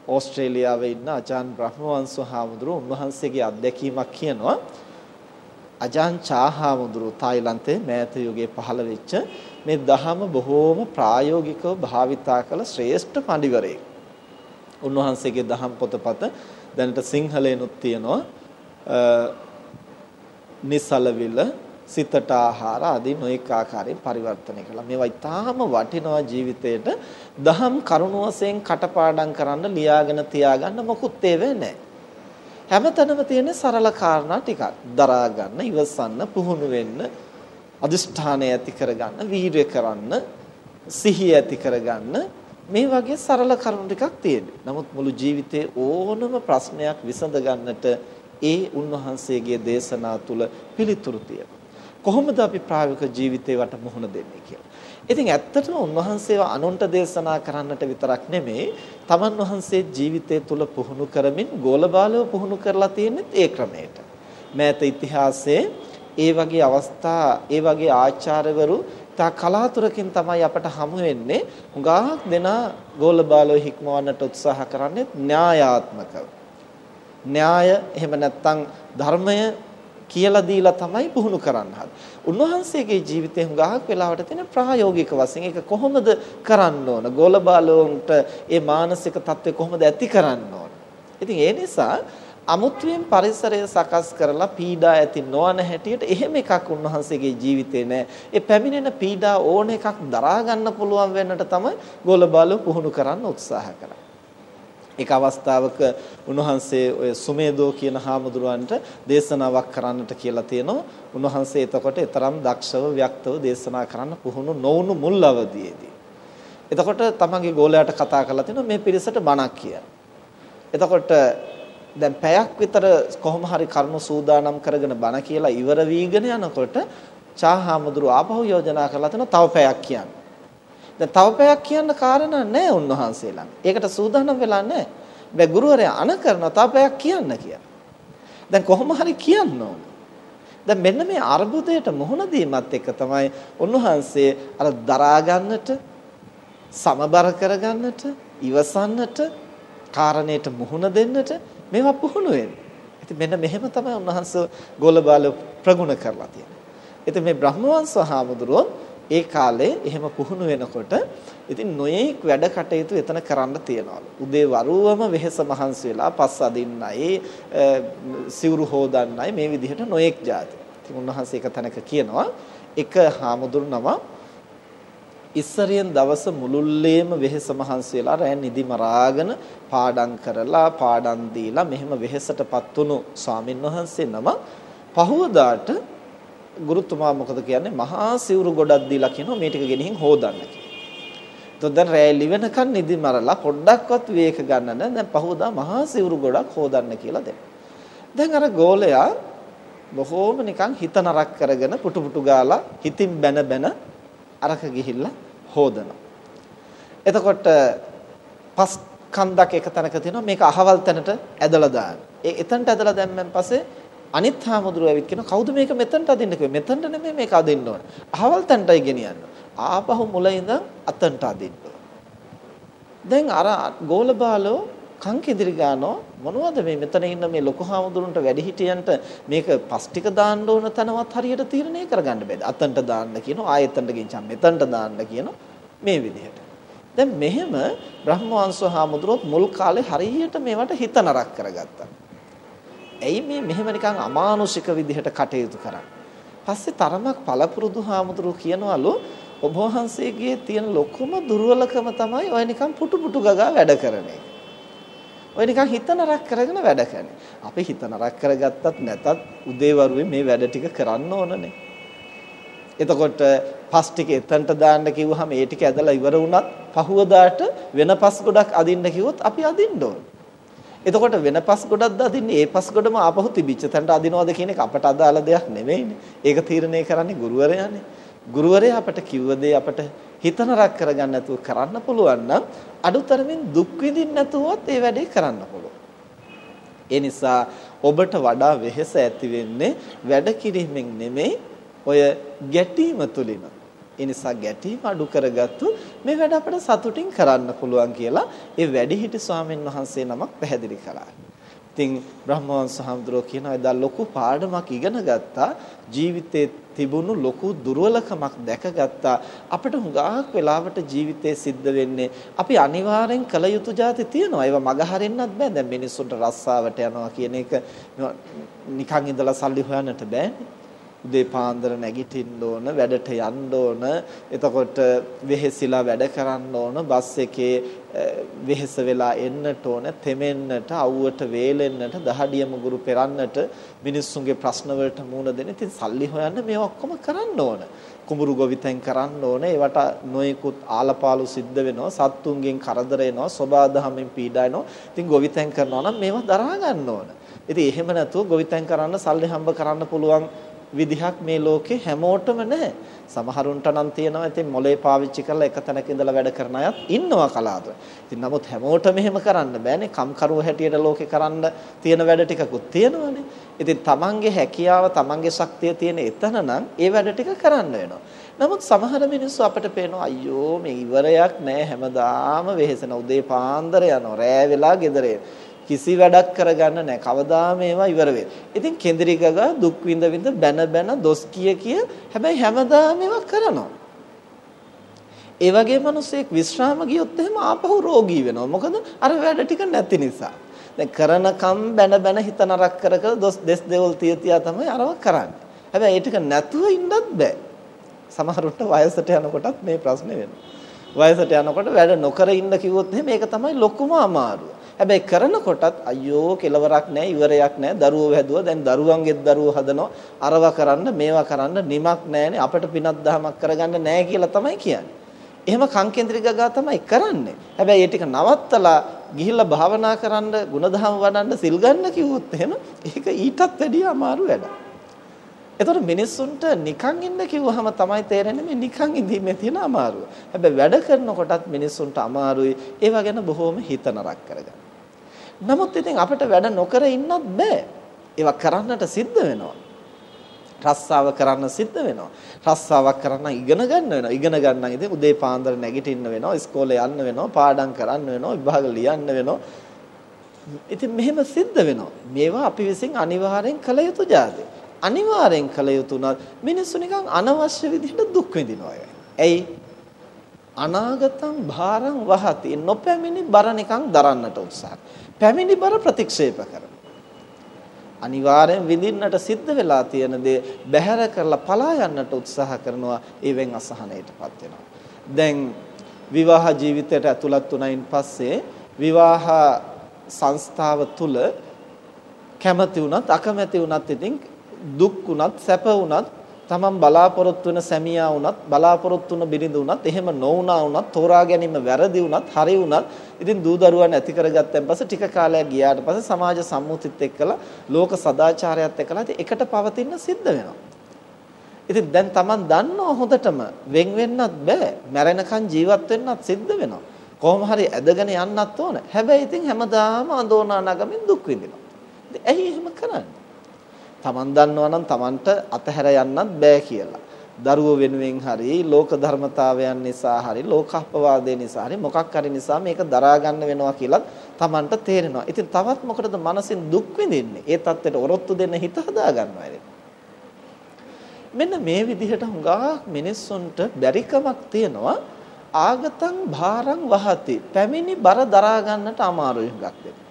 ඕස්ට්‍රේලියාවේ ඉන්න අජාන් බ්‍රහ්මවංශ හාමුදුරුවෝ උන්වහන්සේගේ අත්දැකීමක් කියනවා. අජාන් චාහාමුදුරුවෝ තායිලන්තයේ මෑත යුගයේ පහළ වෙච්ච මේ දහම බොහෝම ප්‍රායෝගිකව භාවිතා කළ ශ්‍රේෂ්ඨ පඬිවරයෙක්. උන්වහන්සේගේ දහම් පොතපත දැනට සිංහලෙනුත් තියෙනවා. නිසලවිල සිතට ආහාර ආදී නොඑක ආකාරයෙන් පරිවර්තනය කළා. මේවා ඊටාම වටිනවා ජීවිතේට. දහම් කරුණ වශයෙන් කටපාඩම් කරන්න ලියාගෙන තියාගන්න මොකුත් ඒවේ නැහැ. හැමතැනම තියෙන සරල කාරණා ටිකක්. දරා ගන්න, ඉවසන්න, පුහුණු වෙන්න, අදිෂ්ඨානය ඇති කරගන්න, වීරිය කරන්න, සිහිය ඇති කරගන්න මේ වගේ සරල කරුණු ටිකක් තියෙනවා. නමුත් මුළු ජීවිතේ ඕනම ප්‍රශ්නයක් විසඳ ගන්නට ඒ උන්වහන්සේගේ දේශනා තුල පිළිතුරු තියෙනවා. කොහොමද අපි ප්‍රායෝගික ජීවිතේ වට මුහුණ දෙන්නේ කියලා. ඉතින් ඇත්තටම උන්වහන්සේව අනුන්ට දේශනා කරන්නට විතරක් නෙමෙයි, තමන් වහන්සේ ජීවිතය තුළ පුහුණු කරමින් ගෝලබාලව පුහුණු කරලා තියෙන්නේ ඒ ක්‍රමයට. මෑත ඉතිහාසයේ ඒ වගේ අවස්ථා, ඒ වගේ ආචාර්යවරු තා කලාතුරකින් තමයි අපට හමු වෙන්නේ. හුඟක් දෙනා ගෝලබාලව හික්මවන්නට උත්සාහ කරන්නේ න්‍යායාත්මකව. න්‍යාය එහෙම නැත්නම් ධර්මය කියලා දීලා තමයි පුහුණු කරන්න උන්වහන්සේගේ ජීවිතේ හුඟක් වෙලාවට තියෙන ප්‍රායෝගික වශයෙන් ඒක කොහොමද කරන්න ඕන? ගෝලබාලෝන්ට ඒ මානසික தත්ත්වය කොහොමද ඇති කරන්න ඕන? ඉතින් ඒ නිසා අමුත්වෙන් පරිසරය සකස් කරලා පීඩා ඇති නොවන හැටියට එහෙම එකක් උන්වහන්සේගේ ජීවිතේ නෑ. ඒ පැමිණෙන පීඩා ඕන එකක් දරා ගන්න පුළුවන් වෙන්නට තමයි ගෝලබාලෝ පුහුණු කරන්න උත්සාහ කරන්නේ. එක අවස්ථාවක උන්වහන්සේ ඔය සුමේදෝ කියන හාමුදුරුවන්ට දේශනාවක් කරන්නට කියලා තියෙනවා. උන්වහන්සේ එතකොට තරම් දක්ෂව ව්‍යක්තව දේශනා කරන්න පුහුණු නොවුණු මුල් අවදියේදී. එතකොට තමන්ගේ ගෝලයාට කතා කරලා තිනවා මේ පිරිසට බණක් කියලා. එතකොට දැන් පැයක් විතර කොහොම හරි කරුණු සූදානම් කරගෙන බණ කියලා ඉවර වීගෙන යනකොට චාහාමුදුරු ආපහු යෝජනා කරලා තිනවා තව පැයක් කියන්න. දැන් තව පැයක් කියන්න කාරණා නැහැ උන්වහන්සේලා. ඒකට සූදානම් වෙලා නැහැ. බෑ ගුරුවරයා අන කරනවා තව පැයක් කියන්න කියලා. දැන් කොහොම හරි කියන්න ඕන. දැන් මෙන්න මේ අර්බුදයට මුහුණ දීමත් එක්ක තමයි උන්වහන්සේ අර දරා ගන්නට සමබර කරගන්නට ඉවසන්නට කාරණයට මුහුණ දෙන්නට මේවා පුහුණු වෙන්නේ. ඉතින් මෙන්න මෙහෙම තමයි උන්වහන්සේ ගෝලබාල ප්‍රගුණ කරලා තියෙන්නේ. ඉතින් මේ බ්‍රහ්මවංශ හාමුදුරුවෝ ඒ කාලේ එහෙම පුහුණු වෙනකොට ඉතින් නොයේක් වැඩ කටයුතු එතන කරන්න තියනවලු. උදේ වරුවම වෙහෙස මහන්සි වෙලා පස් අදින්නයි සිවුරු හොදන්නයි මේ විදිහට නොයේක් જાති. ඉතින් උන්වහන්සේ එක තැනක කියනවා එක හාමුදුරුවම ඉස්සරියෙන් දවස මුළුල්ලේම වෙහෙස මහන්සි වෙලා රැ නිදි මරාගෙන පාඩම් කරලා පාඩම් දීලා මෙහෙම වෙහෙසටපත් වුණු ස්වාමින් වහන්සේ නම පහවදාට ගුරුතුමා මොකද කියන්නේ මහා සිවුරු ගොඩක් දීලා කියනවා මේ ටික ගෙනින් හොදන්න කියලා. එතකොට දැන් රැ ලිවෙනකන් නිදි මරලා පොඩ්ඩක්වත් විවේක ගන්න නැහැ. දැන් පහවදා මහා සිවුරු ගොඩක් හොදන්න කියලා දෙනවා. දැන් අර ගෝලයා බොහෝම නිකන් හිත නරක් කරගෙන පුටු පුටු ගාලා හිතින් බැන බැන අරක ගිහිල්ලා හොදනවා. එතකොට පස් කන්දක් එක තැනක තියෙනවා මේක අහවල් තැනට ඇදලා දාන්න. ඒ එතනට ඇදලා දැම්මන් පස්සේ අනිත් හාමුදුරුවෝ ඇවිත් කියනවා කවුද මේක මෙතනට අදින්න කිව්වේ? මෙතනට නෙමෙයි මේක අදින්න ඕන. අහවල් තැනටයි ගෙනියන්න. ආපහු මුල ඉඳන් අතනට අදින්න. දැන් අර ගෝල බාලෝ කන් කෙදිරි ගානෝ? මොනවද මේ මෙතන ඉන්න මේ ලොකු හාමුදුරන්ට වැඩිහිටියන්ට මේක පස් ටික දාන්න ඕන තැනවත් හරියට තීරණය කරගන්න බෑද අතන්ට දාන්න කියනවා ආයෙතන්ට ගෙන්චම් මෙතනට දාන්න කියනවා මේ විදිහට. දැන් මෙහෙම බ්‍රහ්මවංශ හාමුදුරුවොත් මුල් කාලේ හරියට මේවට හිත නරක කරගත්තා. ඇයි මේ මෙහෙම නිකන් අමානුෂික විදිහට කටයුතු කරන්නේ? පස්සේ තරමක් පළපුරුදු හාමුදුරුවෝ කියනවලු ඔබ වහන්සේගේ තියෙන ලොකුම දුර්වලකම තමයි ඔය නිකන් පුටු පුටු ගගා වැඩ කරන එක. ඔය නිකන් හිත නරක කරගෙන වැඩ කරන්නේ. අපි හිත නරක කරගත්තත් නැතත් උදේවරුේ මේ වැඩ ටික කරන්න ඕනනේ. එතකොට පස් ටික එතනට දාන්න කිව්වහම ඒ ටික ඇදලා ඉවර වුණත් පහුවදාට වෙන පස් ගොඩක් අදින්න කිව්වොත් අපි අදින්න ඕන. එතකොට වෙන පස් ගොඩක්ද අදින්නේ ඒ පස් ගොඩම ආපහු තිබිච්ච තැනට අදිනවද කියන එක අපට අදාළ දෙයක් නෙමෙයිනේ. ඒක තීරණය කරන්නේ ගුරුවරයානේ. ගුරුවරයා අපට කිව්ව දේ අපට හිත නරක කරගන්න නැතුව කරන්න පුළුවන් නම් අඩුතරමින් දුක් විඳින්න නැතුවත් ඒ වැඩේ කරන්න පුළුවන්. ඒ නිසා ඔබට වඩා වෙහෙස ඇති වෙන්නේ වැඩ කිරීමෙන් නෙමෙයි ඔය ගැටීම තුලින්. ඒ නිසා ගැටීම අඩු කරගත්තු මේ වැඩ අපිට සතුටින් කරන්න පුළුවන් කියලා ඒ වැඩිහිටි ස්වාමීන් වහන්සේ නමක් පැහැදිලි කළා. ඉතින් බ්‍රහ්මවංශ හඳුරෝ කියනවා එදා ලොකු පාඩමක් ඉගෙන ගත්තා. ජීවිතේ තිබුණු ලොකු දුර්වලකමක් දැකගත්තා. අපිට හුඟක් වෙලාවට ජීවිතේ සිද්ධ වෙන්නේ අපි අනිවාර්යෙන් කළ යුතු જાති තියෙනවා. ඒවා මග හරින්නත් බෑ. දැන් මිනිස්සුන්ට රස්සාවට යනවා කියන එක නිකන් ඉඳලා සල්ලි හොයන්නට බෑනේ. උදේ පාන්දර නැගිටින්න ඕන වැඩට යන්න ඕන. එතකොට වෙහෙසිලා වැඩ කරන්න ඕන. බස් එකේ වෙහෙස වෙලා එන්නට ඕන තෙමෙන්නට අවුවට වේලෙන්නට දහඩිය මුගුරු පෙරන්නට මිනිස්සුන්ගේ ප්‍රශ්න වලට මුහුණ දෙන්න. ඉතින් සල්ලි හොයන්න මේ ඔක්කොම කරන්න ඕන. කුඹුරු ගොවිතැන් කරන්න ඕන. ඒවට නොයෙකුත් ආලපාලු සිද්ධ වෙනවා සත්තුන්ගෙන් කරදර එනවා සෝබාදහමෙන් පීඩා එනවා. ඉතින් ගොවිතැන් කරනවා නම් මේවා දරා ගන්න ඕන. ඉතින් එහෙම නැතුව ගොවිතැන් කරන්න සල්ලි හම්බ කරන්න පුළුවන් විදිහක් මේ ලෝකේ හැමෝටම නැහැ. සමහරුන්ට නම් තියෙනවා ඉතින් මොලේ පාවිච්චි කරලා එක තැනක ඉඳලා වැඩ කරන අයත් ඉන්නවා කලාතුර. ඉතින් නමුත් හැමෝටම එහෙම කරන්න බෑනේ. කම්කරුව හැටියට ලෝකේ කරන්න තියෙන වැඩ ටිකකුත් තියෙනවානේ. ඉතින් තමන්ගේ හැකියාව තමන්ගේ ශක්තිය තියෙන එතන නම් ඒ වැඩ ටික කරන්න වෙනවා. නමුත් සමහර මිනිස්සු අපිට පේනවා අයියෝ මේ ඉවරයක් නෑ හැමදාම වෙහෙසන උදේ පාන්දර යනවා රෑ වෙලා ගෙදර කිසි වැඩක් කරගන්න නැහැ. කවදා මේවා ඉවර වෙයි. ඉතින් කෙඳිරි ගගා දුක් විඳ විඳ බැන බැන දොස් කිය කිය හැබැයි හැමදාම මේවා කරනවා. ඒ වගේ මිනිස්සෙක් විශ්‍රාම ගියොත් එහෙම ආපහු රෝගී වෙනවා. මොකද අර වැඩ ටික නැති නිසා. දැන් කරනකම් බැන බැන හිත නරක කර කර දොස් දෙස් දෙවල් තිය තියා තමයි අරව කරන්නේ. හැබැයි ඒ ටික නැතුව ඉන්නත් බෑ. සමහරුන්ට වයසට යනකොටත් මේ ප්‍රශ්නේ වෙනවා. වයසට යනකොට වැඩ නොකර ඉන්න කිව්වොත් එහෙනම් මේක තමයි ලොකුම අමාරුව. හැබැයි කරනකොටත් අයියෝ කෙලවරක් නැහැ ඉවරයක් නැහැ දරුවෝ හැදුවා දැන් දරුවන්ගෙත් දරුවෝ හදනවා අරව කරන්න මේවා කරන්න නිමක් නැහැනේ අපිට පිනක් දහමක් කරගන්න නැහැ කියලා තමයි කියන්නේ. එහෙම කංකේන්ද්‍රික ගා තමයි කරන්නේ. හැබැයි ඒ ටික නවත්තලා ගිහිල්ලා භාවනා කරන්න, ಗುಣධම් වඩන්න, සිල් ගන්න කිව්වොත් එහෙම ඒක ඊටත් වැඩිය අමාරු වැඩක්. එතකොට මිනිස්සුන්ට නිකන් ඉන්න කිව්වහම තමයි තේරෙන්නේ මේ නිකන් ඉඳීමේ තියෙන අමාරුව. හැබැයි වැඩ කරනකොටත් මිනිස්සුන්ට අමාරුයි. ඒවා ගැන බොහොම හිත නරක කරගන්න. නමුත් ඉතින් අපිට වැඩ නොකර ඉන්නත් බෑ. ඒවා කරන්නට සිද්ධ වෙනවා. රස්සාව කරන්න සිද්ධ වෙනවා. රස්සාවක් කරන්න ඉගෙන ගන්න වෙනවා. ඉගෙන ගන්න ඉතින් උදේ පාන්දර නැගිටින්න වෙනවා. ඉස්කෝලේ යන්න වෙනවා. පාඩම් කරන්න වෙනවා. විභාග ලියන්න වෙනවා. ඉතින් මෙහෙම සිද්ධ වෙනවා. මේවා අපි විසින් අනිවාර්යෙන් කළ යුතු જાති. අනිවාර්යෙන් කළ යුතු උනත් මිනිස්සු නිකන් අනවශ්‍ය විදිහට දුක් විඳිනවා. ඇයි? අනාගතං භාරං වහති නොපැමිණි බර නිකන් දරන්නට උත්සාහ. පැමිණි බර ප්‍රතික්ෂේප කරනවා. අනිවාර්යෙන් විඳින්නට සිද්ධ වෙලා තියෙන දේ බැහැර කරලා පලා යන්නට උත්සාහ කරනවා ඒවෙන් අසහනයටපත් වෙනවා. දැන් විවාහ ජීවිතයට ඇතුළත් වුණයින් පස්සේ විවාහ සංස්ථාව තුල කැමති වුණත් අකමැති වුණත් ඉතින් දුක් වුණත් සැප වුණත් තමන් බලාපොරොත්තු වෙන සැමියා වුණත් බලාපොරොත්තු වෙන බිරිඳ වුණත් එහෙම නොවුණා වුණත් තෝරා ගැනීම වැරදි වුණත් හරි වුණත් ඉතින් දූ දරුවන් ඇති කරගත්තන් පස්සේ ටික කාලයක් ගියාට පස්සේ සමාජ සම්මුතිත් එක්කලා ලෝක සදාචාරයත් එක්කලා ඉතින් එකට පවතින්න සිද්ධ වෙනවා. ඉතින් දැන් තමන් දන්නවා හොඳටම වෙන් වෙන්නත් බෑ. මැරෙනකන් ජීවත් වෙන්නත් සිද්ධ වෙනවා. කොහොම හරි ඇදගෙන යන්නත් ඕන. හැබැයි ඉතින් හැමදාම අඳෝනා නගමින් දුක් විඳිනවා. ඉතින් ඇයි එහෙම කරන්නේ? Taman දන්නවා නම් Tamanට අතහැර යන්නත් බෑ කියලා. දරුවෝ වෙනුවෙන් හරි ලෝක ධර්මතාවයන් නිසා හරි ලෝකහපවාදේ නිසා හරි මොකක් හරි නිසා මේක දරා ගන්න වෙනවා කියලා Tamanට තේරෙනවා. ඉතින් තවත් මොකටද මනසින් දුක් විඳින්නේ? ඒ தත්ත්වයට ඔරොත්තු දෙන්න හිත හදා ගන්නවා මෙන්න මේ විදිහට හුඟා මිනිස්සුන්ට බැරිකමක් තියෙනවා ආගතං භාරං වහති. පැමිණි බර දරා ගන්නට අමාරුයි හුඟක් දෙන්න.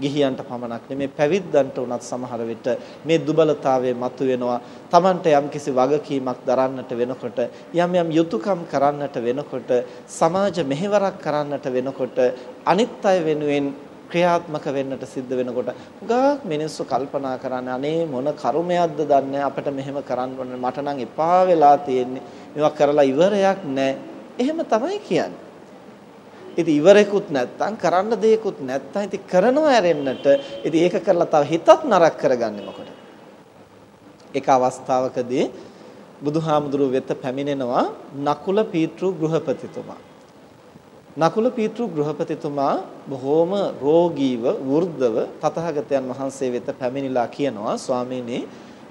ගිහියන්ට පමණක් නෙමේ පැවිද්දන්ට උනත් සමහර විට මේ දුබලතාවය මතුවෙනවා. Tamanට යම්කිසි වගකීමක් දරන්නට වෙනකොට යම් යම් යුතුයකම් කරන්නට වෙනකොට සමාජ මෙහෙවරක් කරන්නට වෙනකොට අනිත් අය වෙනුවෙන් ක්‍රියාත්මක වෙන්නට සිද්ධ වෙනකොට ගාක් මිනිස්සු කල්පනා කරන්නේ අනේ මොන කර්මයක්ද දන්නේ අපිට මෙහෙම කරන්න ඕනේ මට නම් එපා වෙලා තියෙන්නේ. මේවා කරලා ඉවරයක් නැහැ. එහෙම තමයි කියන්නේ. ඉතින් ඉවරෙකුත් නැත්තම් කරන්න දෙයක්වත් නැත්තම් ඉතින් කරනවා ඇරෙන්නට ඉතින් ඒක කරලා තව හිතත් නරක කරගන්නේ මොකටද? එක අවස්ථාවකදී බුදුහාමුදුරුව වෙත පැමිණෙනවා නකුල පීතෘ ගෘහපතිතුමා. නකුල පීතෘ ගෘහපතිතුමා බොහෝම රෝගීව වෘද්ධව තථාගතයන් වහන්සේ වෙත පැමිණිලා කියනවා ස්වාමීනි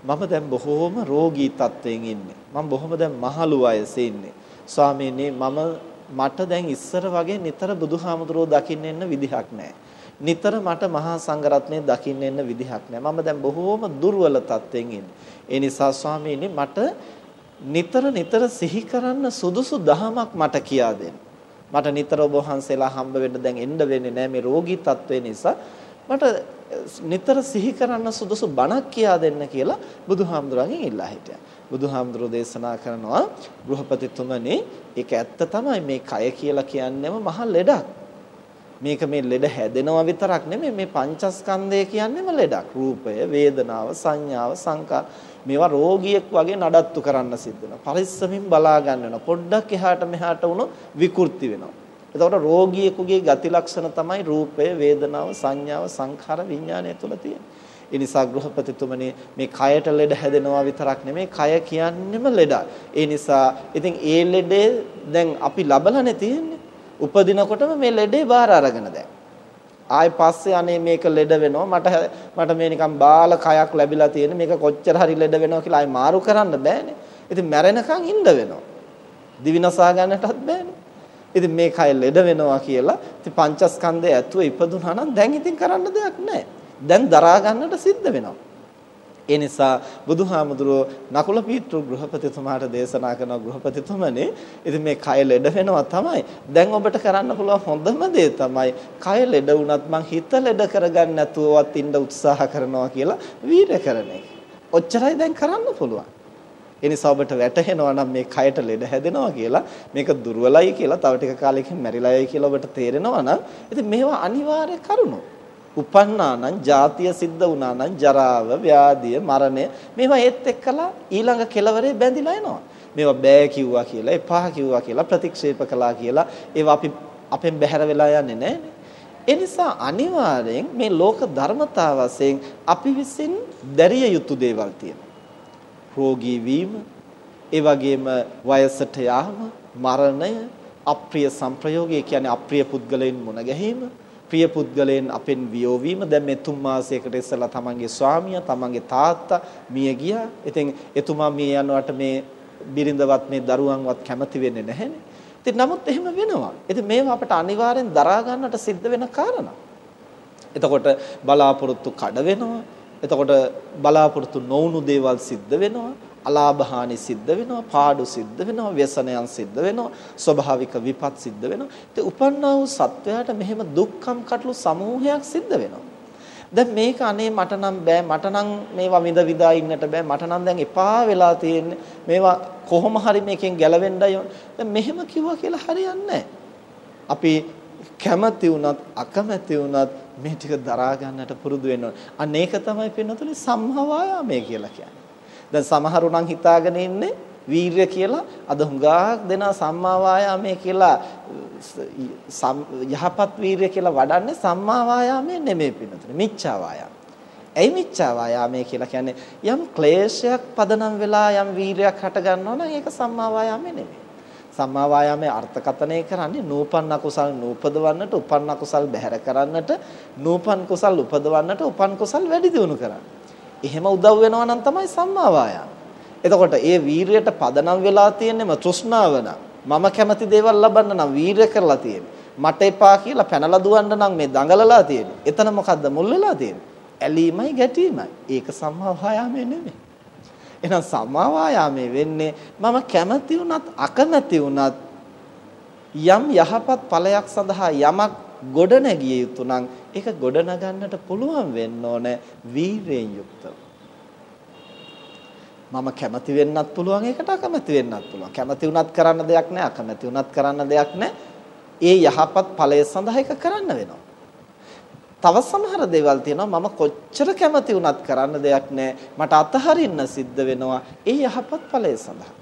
මම දැන් බොහෝම රෝගී තත්වයෙන් ඉන්නේ. මම බොහොම දැන් මහලු වයසේ ඉන්නේ. ස්වාමීනි මම මට දැන් ඉස්සර වගේ නිතර බුදුහාමුදුරුවෝ දකින්න එන්න විදිහක් නැහැ. නිතර මට මහා සංඝරත්නය දකින්න එන්න විදිහක් නැහැ. මම දැන් බොහෝම දුර්වල තත්ත්වෙන් ඉන්නේ. ඒ නිසා ස්වාමීනි මට නිතර නිතර සිහි කරන්න සුදුසු දහමක් මට කියා දෙන්න. මට නිතර ඔබ වහන්සේලා හම්බ වෙන්න දැන් එන්න වෙන්නේ නැහැ මේ රෝගී තත්ත්වේ නිසා. මට නිතර සිහි කරන්න සුදුසු බණක් කියා දෙන්න කියලා බුදුහාමුදුරන්ගෙන් ඉල්ලා හිටියා. බුදුහාමුදුරෝ දේශනා කරනවා ගෘහපතිතුමනි ඒක ඇත්ත තමයි මේ කය කියලා කියන්නේම මහ ලෙඩක්. මේක මේ ලෙඩ හැදෙනවා විතරක් නෙමෙයි මේ පංචස්කන්ධය කියන්නේම ලෙඩක්. රූපය, වේදනාව, සංඥාව, සංකාර මේවා රෝගියෙක් වගේ නඩත්තු කරන්න සිද්ධ වෙනවා. පරිස්සමින් බලා ගන්න වෙනවා. පොඩ්ඩක් එහාට මෙහාට වුණොත් විකෘති වෙනවා. එතකොට රෝගියෙකුගේ ගති ලක්ෂණ තමයි රූපය, වේදනාව, සංඥාව, සංඛාර, විඥානය තුල තියෙන්නේ. ඒ නිසා ගෘහපතිතුමනි මේ කයට ලෙඩ හැදෙනවා විතරක් නෙමෙයි කය කියන්නෙම ලෙඩක්. ඒ නිසා ඉතින් ඒ ලෙඩේ දැන් අපි ලබලානේ තියෙන්නේ. උපදිනකොටම මේ ලෙඩේ බාර අරගෙන දැන්. ආයි පස්සේ අනේ මේක ලෙඩ වෙනවා මට මට මේ නිකන් බාල කයක් ලැබිලා තියෙන මේක කොච්චර හරි ලෙඩ වෙනවා කියලා ආයි මාරු කරන්න බෑනේ. ඉතින් මැරෙනකන් ඉන්න වෙනවා. දිවිනසා ගන්නටත් බෑනේ. ඉතින් මේ කය ලෙඩ වෙනවා කියලා ඉතින් පංචස්කන්ධය ඇතුව ඉපදුනා නම් දැන් ඉතින් කරන්න දෙයක් නැහැ. දැන් දරා ගන්නට සිද්ධ වෙනවා. ඒ නිසා බුදුහාමුදුරුවෝ නකුල පීතෘ ගෘහපතිතුමාට දේශනා කරන ගෘහපතිතුමනි ඉතින් මේ කය ලෙඩ වෙනවා තමයි. දැන් ඔබට කරන්න පුළුවන් හොඳම දේ තමයි කය ලෙඩ වුණත් මං හිත ලෙඩ කරගන්න නැතුවවත් ඉන්න උත්සාහ කරනවා කියලා වීරය කරන එක. ඔච්චරයි දැන් කරන්න පුළුවන්. ඒ නිසා ඔබට වැටහෙනවා නම් මේ කයට ලෙඩ හැදෙනවා කියලා මේක දුර්වලයි කියලා තව ටික කාලෙකින් මැරිලායි කියලා ඔබට තේරෙනවා නම් ඉතින් මේවා අනිවාර්ය කරුණු. උපන්නා නම් ජාතිය සිද්ධ වුණා නම් ජරාව, ව්‍යාධිය, මරණය මේවා ඒත් එක්කලා ඊළඟ කෙලවරේ බැඳිලා එනවා. මේවා බෑ කිව්වා කියලා, එපා කිව්වා කියලා, ප්‍රතික්ෂේප කළා කියලා ඒවා අපි අපෙන් බැහැර වෙලා යන්නේ නැහැ. ඒ නිසා අනිවාර්යෙන් මේ ලෝක ධර්මතාව වශයෙන් අපි විසින් දැරිය යුතු දේවල් තියෙනවා. රෝගී වීම, ඒ වගේම වයසට යාම, මරණය, අප්‍රිය සංප්‍රයෝගය කියන්නේ අප්‍රිය පුද්ගලයන් මුණ ගැහිම, ප්‍රිය පුද්ගලයන් අපෙන් වියෝ වීම. දැන් මේ තුන් මාසයකට ඉස්සලා තමන්ගේ ස්වාමියා, තමන්ගේ තාත්තා මිය ගියා. ඉතින් එතුමා මිය යනවට මේ බිරිඳවත් මේ දරුවන්වත් කැමති වෙන්නේ නැහැනේ. ඉතින් නමුත් එහෙම වෙනවා. ඉතින් මේවා අපට අනිවාර්යෙන් දරා ගන්නට සිද්ධ වෙන කාරණා. එතකොට බලාපොරොත්තු කඩ වෙනවා. එතකොට බලාපොරොත්තු නොවුණු දේවල් සිද්ධ වෙනවා. අලාභහානි සිද්ධ වෙනවා පාඩු සිද්ධ වෙනවා ව්‍යසනයන් සිද්ධ වෙනවා ස්වභාවික විපත් සිද්ධ වෙනවා. ඉතින් උපන්නා වූ සත්වයාට මෙහෙම දුක්ඛම් කටළු සමූහයක් සිද්ධ වෙනවා. දැන් මේක අනේ මට නම් බෑ මට නම් මේවා විඳ විදා ඉන්නට බෑ මට නම් දැන් එපා වෙලා තියෙන්නේ. මේවා කොහොම හරි මේකෙන් ගැලවෙන්නයි දැන් මෙහෙම කිව්වා කියලා හරියන්නේ අපි කැමති වුණත් අකමැති වුණත් මේ ටික දරා ගන්නට පුරුදු වෙන්න ඕනේ. අන්න ඒක තමයි පින්නතුනේ සම්මා වායාමය කියලා කියන්නේ. දැන් සමහරු නම් හිතාගෙන ඉන්නේ වීරය කියලා අද හුඟක් දෙනා සම්මා වායාමය කියලා යහපත් වීරය කියලා වඩන්නේ සම්මා වායාමය නෙමෙයි පින්නතුනේ. මිච්ඡා වායාමය. ඇයි මිච්ඡා වායාමය කියලා කියන්නේ යම් ක්ලේශයක් පදනම් වෙලා යම් වීරයක් හට ගන්නවා නම් ඒක සම්මා වායාමය නෙමෙයි. සම්මා වායාමයේ අර්ථකථනය කරන්නේ නූපන් අකුසල් නූපදවන්නට උපන් අකුසල් බැහැර කරන්නට නූපන් කුසල් උපදවන්නට උපන් කුසල් වැඩි දියුණු කරන්න. එහෙම උදව් වෙනවා නම් තමයි සම්මා වායාම. එතකොට ඒ වීරියට පදනම් වෙලා තියෙන්නේම තෘෂ්ණාව මම කැමති දේවල් ලබන්න නම් වීරිය කරලා තියෙන්නේ. මට එපා කියලා පැනලා දුවන්න නම් මේ දඟලලා තියෙන්නේ. එතන මොකද්ද මුල් වෙලා තියෙන්නේ? ඇලීමයි ගැටීමයි. ඒක සම්මා වායාමයේ නෙමෙයි. එහෙනම් සම්මා වායාමයේ වෙන්නේ මම කැමති වුණත් අකමැති වුණත් යම් යහපත් ඵලයක් සඳහා යමක් ගොඩ නැගිය යුතු නම් ඒක ගොඩ නගන්නට පුළුවන් වෙන්න ඕන වීරයෙන් යුක්තව. මම කැමති වෙන්නත් පුළුවන් ඒකට අකමැති වෙන්නත් පුළුවන්. කැමති වුණත් කරන්න දෙයක් නැහැ අකමැති වුණත් කරන්න දෙයක් නැහැ. ඒ යහපත් ඵලය සඳහා ඒක කරන්න වෙනවා. තව සමහර දේවල් තියෙනවා. මම කොච්චර කැමති වුණත් කරන්න දෙයක් නැහැ මට අතහරින්න සිද්ධ වෙනවා. ඒ යහපත් ඵලය සඳහා.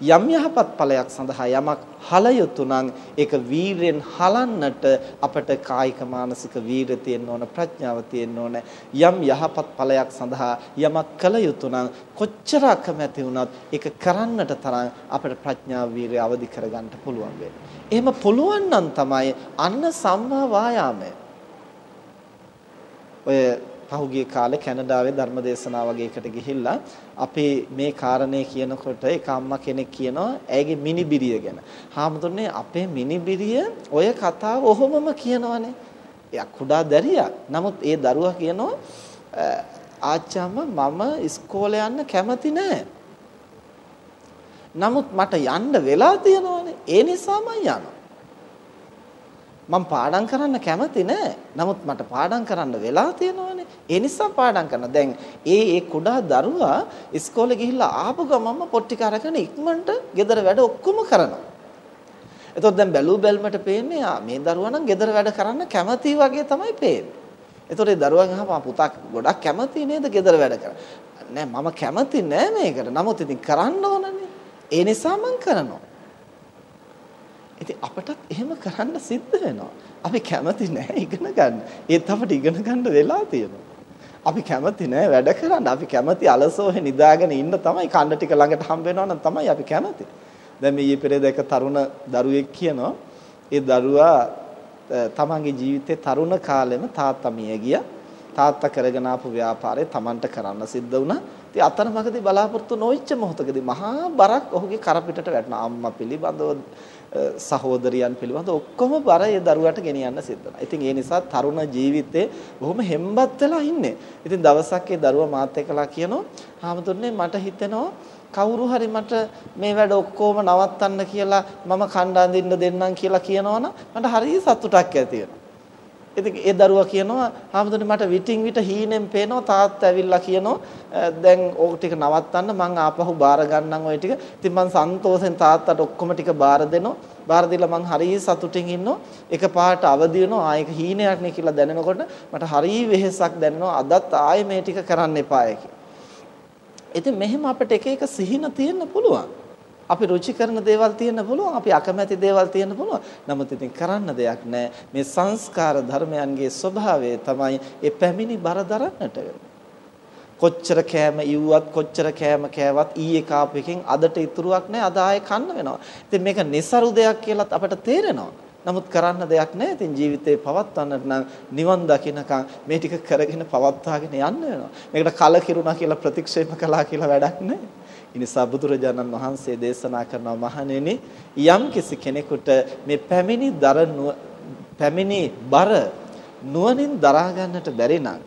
යම් යහපත් ඵලයක් සඳහා යමක් හල යුතු නම් ඒක වීරෙන් හලන්නට අපට කායික මානසික වීරිය තියෙන්න ඕන ප්‍රඥාව තියෙන්න ඕන. යම් යහපත් ඵලයක් සඳහා යමක් කළ යුතු නම් කොච්චර අකමැති වුණත් ඒක කරන්නට තරම් අපට ප්‍රඥාව වීරිය අවදි කරගන්න පුළුවන් වෙන්නේ. එහෙම පුළුවන් නම් තමයි අන්න සම්මා වායාමය. ඔය පහුගිය කාලේ කැනඩාවේ ධර්මදේශනා වගේ එකට ගිහිල්ලා අපි මේ කාරණේ කියනකොට එක අම්මා කෙනෙක් කියනවා ඇයගේ මිනිබිරිය ගැන. හාමුදුරනේ අපේ මිනිබිරිය ඔය කතාව ඔහොමම කියනවනේ. එයා කුඩා දැරියා. නමුත් ඒ දරුවා කියනවා ආච්චාම මම ඉස්කෝලේ යන්න කැමති නෑ. නමුත් මට යන්න වෙලා තියෙනවානේ. ඒ නිසාම යනවා. මම පාඩම් කරන්න කැමති නෑ. නමුත් මට පාඩම් කරන්න වෙලා තියෙනවානේ. ඒ නිසා පාඩම් කරනවා. දැන් ඒ ඒ කුඩා දරුවා ඉස්කෝලේ ගිහිල්ලා ආපු ගමන්ම පොට්ටි කරගෙන ඉක්මනට ගෙදර වැඩ ඔක්කොම කරනවා. එතකොට දැන් බැලූ බැල්මට පේන්නේ මේ දරුවා නම් ගෙදර වැඩ කරන්න කැමති වගේ තමයි පේන්නේ. එතකොට ඒ දරුවන් අහපා පුතා ගොඩක් කැමති නේද ගෙදර වැඩ කරන්න. නෑ මම කැමති නෑ මේකට. නමුත් ඉතින් කරන්න ඕනනේ. ඒ නිසා මම කරනවා. ඉතින් අපටත් එහෙම කරන්න සිද්ධ වෙනවා. අපි කැමති නෑ ඉගෙන ගන්න. ඒත් අපිට ඉගෙන ගන්න වෙලා තියෙනවා. අපි කැමති නෑ වැඩ කරන්න. අපි කැමති අලසෝහෙ නිදාගෙන ඉන්න තමයි කන්න ටික ළඟට හම්බ වෙනවා නම් තමයි අපි කැමති. දැන් මේ ඊයේ පෙරේද එක තරුණ දරුවෙක් කියනවා ඒ දරුවා තමන්ගේ ජීවිතේ තරුණ කාලෙම තාත්තා මිය ගියා. තාත්තා කරගෙන ආපු ව්‍යාපාරය Tamanට කරන්න සිද්ධ වුණා. ඉතින් අතරමඟදී බලාපොරොත්තු නොවිච්ච මොහොතකදී මහා බරක් ඔහුගේ කරපිටට වැටුණා. අම්මා පිළිබඳව සහෝදරියන් පිළිබඳ ඔක්කොම බර ඒ දරුවාට ගෙනියන්න සිද්ධ වෙනවා. ඉතින් ඒ නිසා තරුණ ජීවිතේ බොහොම හෙම්බත් වෙලා ඉන්නේ. ඉතින් දවසක් ඒ දරුවා මාත් එක්කලා කියනවා, "හාමුදුරනේ මට හිතෙනවා කවුරු හරි මට මේ වැඩ ඔක්කොම නවත්තන්න කියලා මම කණ්ඩ අඳින්න දෙන්නම් කියලා කියනවනම් මට හරිය සතුටක් ඇති වෙනවා. ඉතින් ඒ දරුවා කියනවා "හාමුදුරනේ මට විටින් විට හීනෙන් පේනවා තාත්තා ඇවිල්ලා කියනවා දැන් ඕක ටික නවත්තන්න මං ආපහු බාර ගන්නම් ওই ටික." ඉතින් මං සන්තෝෂෙන් තාත්තට ඔක්කොම ටික බාර දෙනවා. බාර දීලා මං හරිය සතුටින් ඉන්නවා. එකපාරට අවදි වෙනවා ආයක හීනයක් නේ කියලා දැනෙනකොට මට හරිය වෙහෙසක් දැනෙනවා. අදත් ආයේ මේ ටික කරන්න එපාය කියලා. ඉතින් මෙහෙම අපිට එක එක සිහින තියෙන්න පුළුවන්. අපි රුචි කරන දේවල් තියෙන්න පුළුවන් අපි අකමැති දේවල් තියෙන්න පුළුවන් නමුත් ඉතින් කරන්න දෙයක් නැහැ මේ සංස්කාර ධර්මයන්ගේ ස්වභාවය තමයි ඒ පැමිණි බර දරන්නට කොච්චර කෑම ඉව්වත් කොච්චර කෑම කෑවත් ඊයේ කාපු එකෙන් අදට ඉතුරුවක් නැහැ අද ආයේ කන්න වෙනවා ඉතින් මේක નિસරු දෙයක් කියලා අපට තේරෙනවා නමුත් කරන්න දෙයක් නැහැ. ඉතින් ජීවිතේ පවත්වන්නට නම් නිවන් දකින්නකම් මේ ටික කරගෙන පවත්වාගෙන යන්න වෙනවා. මේකට කලකිරුණා කියලා ප්‍රතික්ෂේප කළා කියලා වැඩක් නැහැ. ඉනිසා බුදුරජාණන් වහන්සේ දේශනා කරනවා මහණෙනි යම් කිසි කෙනෙකුට මේ පැමිණි දර පැමිණි බර නුවණින් දරා ගන්නට බැරි නම්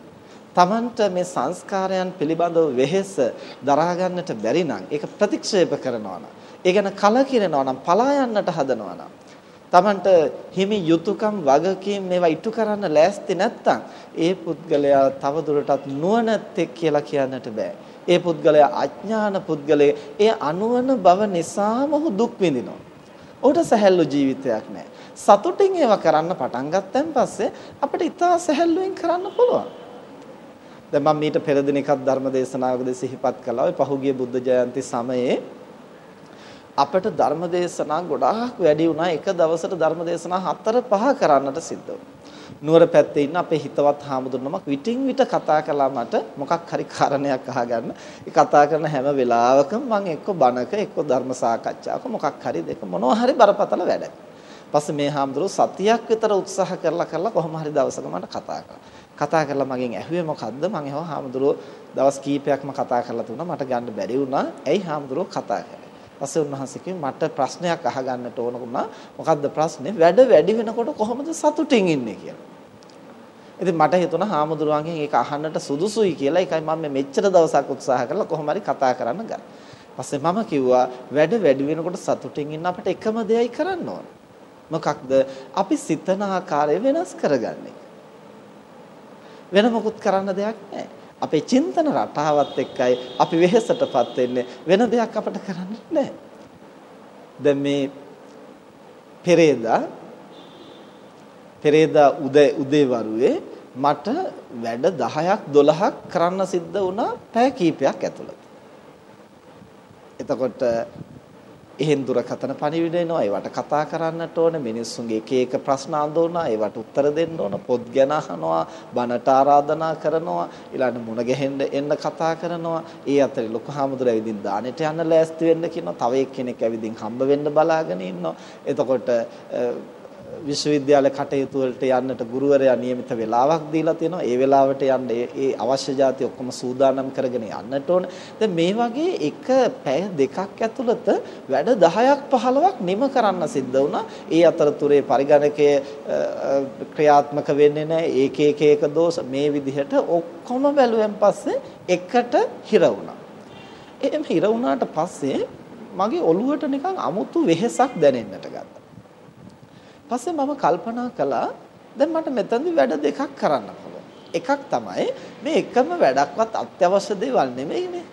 Tamanට මේ සංස්කාරයන් පිළිබඳව වෙහෙස දරා ගන්නට බැරි නම් ඒක ප්‍රතික්ෂේප කරනවා නම් ඒ ගැන කලකිරෙනවා නම් පලා යන්නට හදනවා නම් Tamanට හිමි යුතුයකම් වගකීම් මේවා ඉටු කරන්න ලෑස්ති නැත්තම් ඒ පුද්ගලයා තවදුරටත් නුවණැත්තෙක් කියලා කියන්නට බෑ. ඒ පුද්ගලයා අඥාන පුද්ගලයෙක්. ඒ අනුවන බව නිසාම ඔහු දුක් විඳිනවා. ඔහුට සැහැල්ලු ජීවිතයක් නැහැ. සතුටින් ඒවා කරන්න පටන් ගත්තන් පස්සේ අපිට ඉතා සැහැල්ලුවෙන් කරන්න පුළුවන්. දැන් මම මීට පෙර දිනකත් ධර්ම දේශනාවකදී සිහිපත් කළා. ඔය පහුගිය බුද්ධ ජයන්ති සමයේ අපට ධර්ම දේශනා ගොඩාක් වැඩි වුණා. එක දවසට ධර්ම දේශනා හතර පහ කරන්නට සිද්ධ වුණා. නුවර පැත්තේ ඉන්න අපේ හිතවත් හාමුදුරනමක් විටින් විට කතා කළා මට මොකක් හරි කාරණයක් අහගන්න. ඒ කතා කරන හැම වෙලාවකම මම එක්ක බණක එක්ක ධර්ම සාකච්ඡාවක මොකක් හරි දෙක මොනවා හරි බරපතල වැඩක්. පස්සේ මේ හාමුදුරුවෝ සතියක් විතර උත්සාහ කරලා කරලා කොහොම හරි දවසක මට කතා කළා. කතා කරලා මගෙන් ඇහුවේ මොකද්ද? මම එහුවා හාමුදුරුවෝ දවස් කීපයක්ම කතා කරලා තුනා මට ගන්න බැරි වුණා. ඇයි හාමුදුරුවෝ කතා කරේ? පස්සේ උන්වහන්සේ කිව්වේ මට ප්‍රශ්නයක් අහගන්නට ඕන වුණා. මොකද්ද ප්‍රශ්නේ? වැඩ වැඩි වෙනකොට කොහොමද සතුටින් ඉන්නේ කියලා. ඉතින් මට හිතුණා හාමුදුරුවන්ගෙන් ඒක අහන්නට සුදුසුයි කියලා. ඒකයි මම මෙච්චර දවසක් උත්සාහ කරලා කොහොම හරි කතා කරන්න ගත්තා. පස්සේ මම කිව්වා වැඩ වැඩි වෙනකොට සතුටින් ඉන්න අපිට එකම දෙයයි කරන්න ඕන. මොකක්ද? අපි සිතන ආකාරය වෙනස් කරගන්නේ. වෙන මොකුත් කරන්න දෙයක් නැහැ. අපේ චින්තන රටාවත් එක්කයි අපි වෙහෙසටපත් වෙන්නේ වෙන දෙයක් අපිට කරන්න නැහැ. දැන් මේ පෙරේදා පෙරේදා උදේ උදේවරුේ මට වැඩ 10ක් 12ක් කරන්න සිද්ධ වුණා පැය කීපයක් ඇතුළත. එතකොට එහෙන් දුරකථන පණිවිඩ එනවා ඒවට කතා කරන්නට ඕන මිනිස්සුන්ගේ එක එක ප්‍රශ්න අඳුරනවා ඒවට උත්තර දෙන්න ඕන පොත් ගැන අහනවා බණට ආරාධනා කරනවා ඊළඟ මුණ ගැහෙන්න එන්න කතා කරනවා. ඒ අතරේ ලොකු හාමුදුර ඇවිදින් දානෙට යන්න ලෑස්ති වෙන්න කියනවා. තව එක්කෙනෙක් ඇවිදින් හම්බ වෙන්න බලාගෙන ඉන්නවා. එතකොට විශ්වවිද්‍යාල කටයුතු වලට යන්නට ගුරුවරයා නියමිත වේලාවක් දීලා තියෙනවා. ඒ වෙලාවට යන්න ඒ අවශ්‍ය જાති ඔක්කොම සූදානම් කරගෙන යන්නට ඕන. දැන් මේ වගේ එක පැය දෙකක් ඇතුළත වැඩ 10ක් 15ක් නිම කරන්න සිද්ධ වුණා. ඒ අතරතුරේ පරිගණකයේ ක්‍රියාත්මක වෙන්නේ නැහැ. ඒක එක එක දෝෂ මේ විදිහට ඔක්කොම බැලුවෙන් පස්සේ එකට හිර වුණා. එහෙම හිර වුණාට පස්සේ මගේ ඔළුවට නිකන් අමුතු වෙහෙසක් දැනෙන්නට ගත්තා. පස්සේ මම කල්පනා කළා දැන් මට මෙතනදි වැඩ දෙකක් කරන්න පුළුවන්. එකක් තමයි මේ එකම වැඩක්වත් අත්‍යවශ්‍ය දේවල් නෙමෙයිනේ.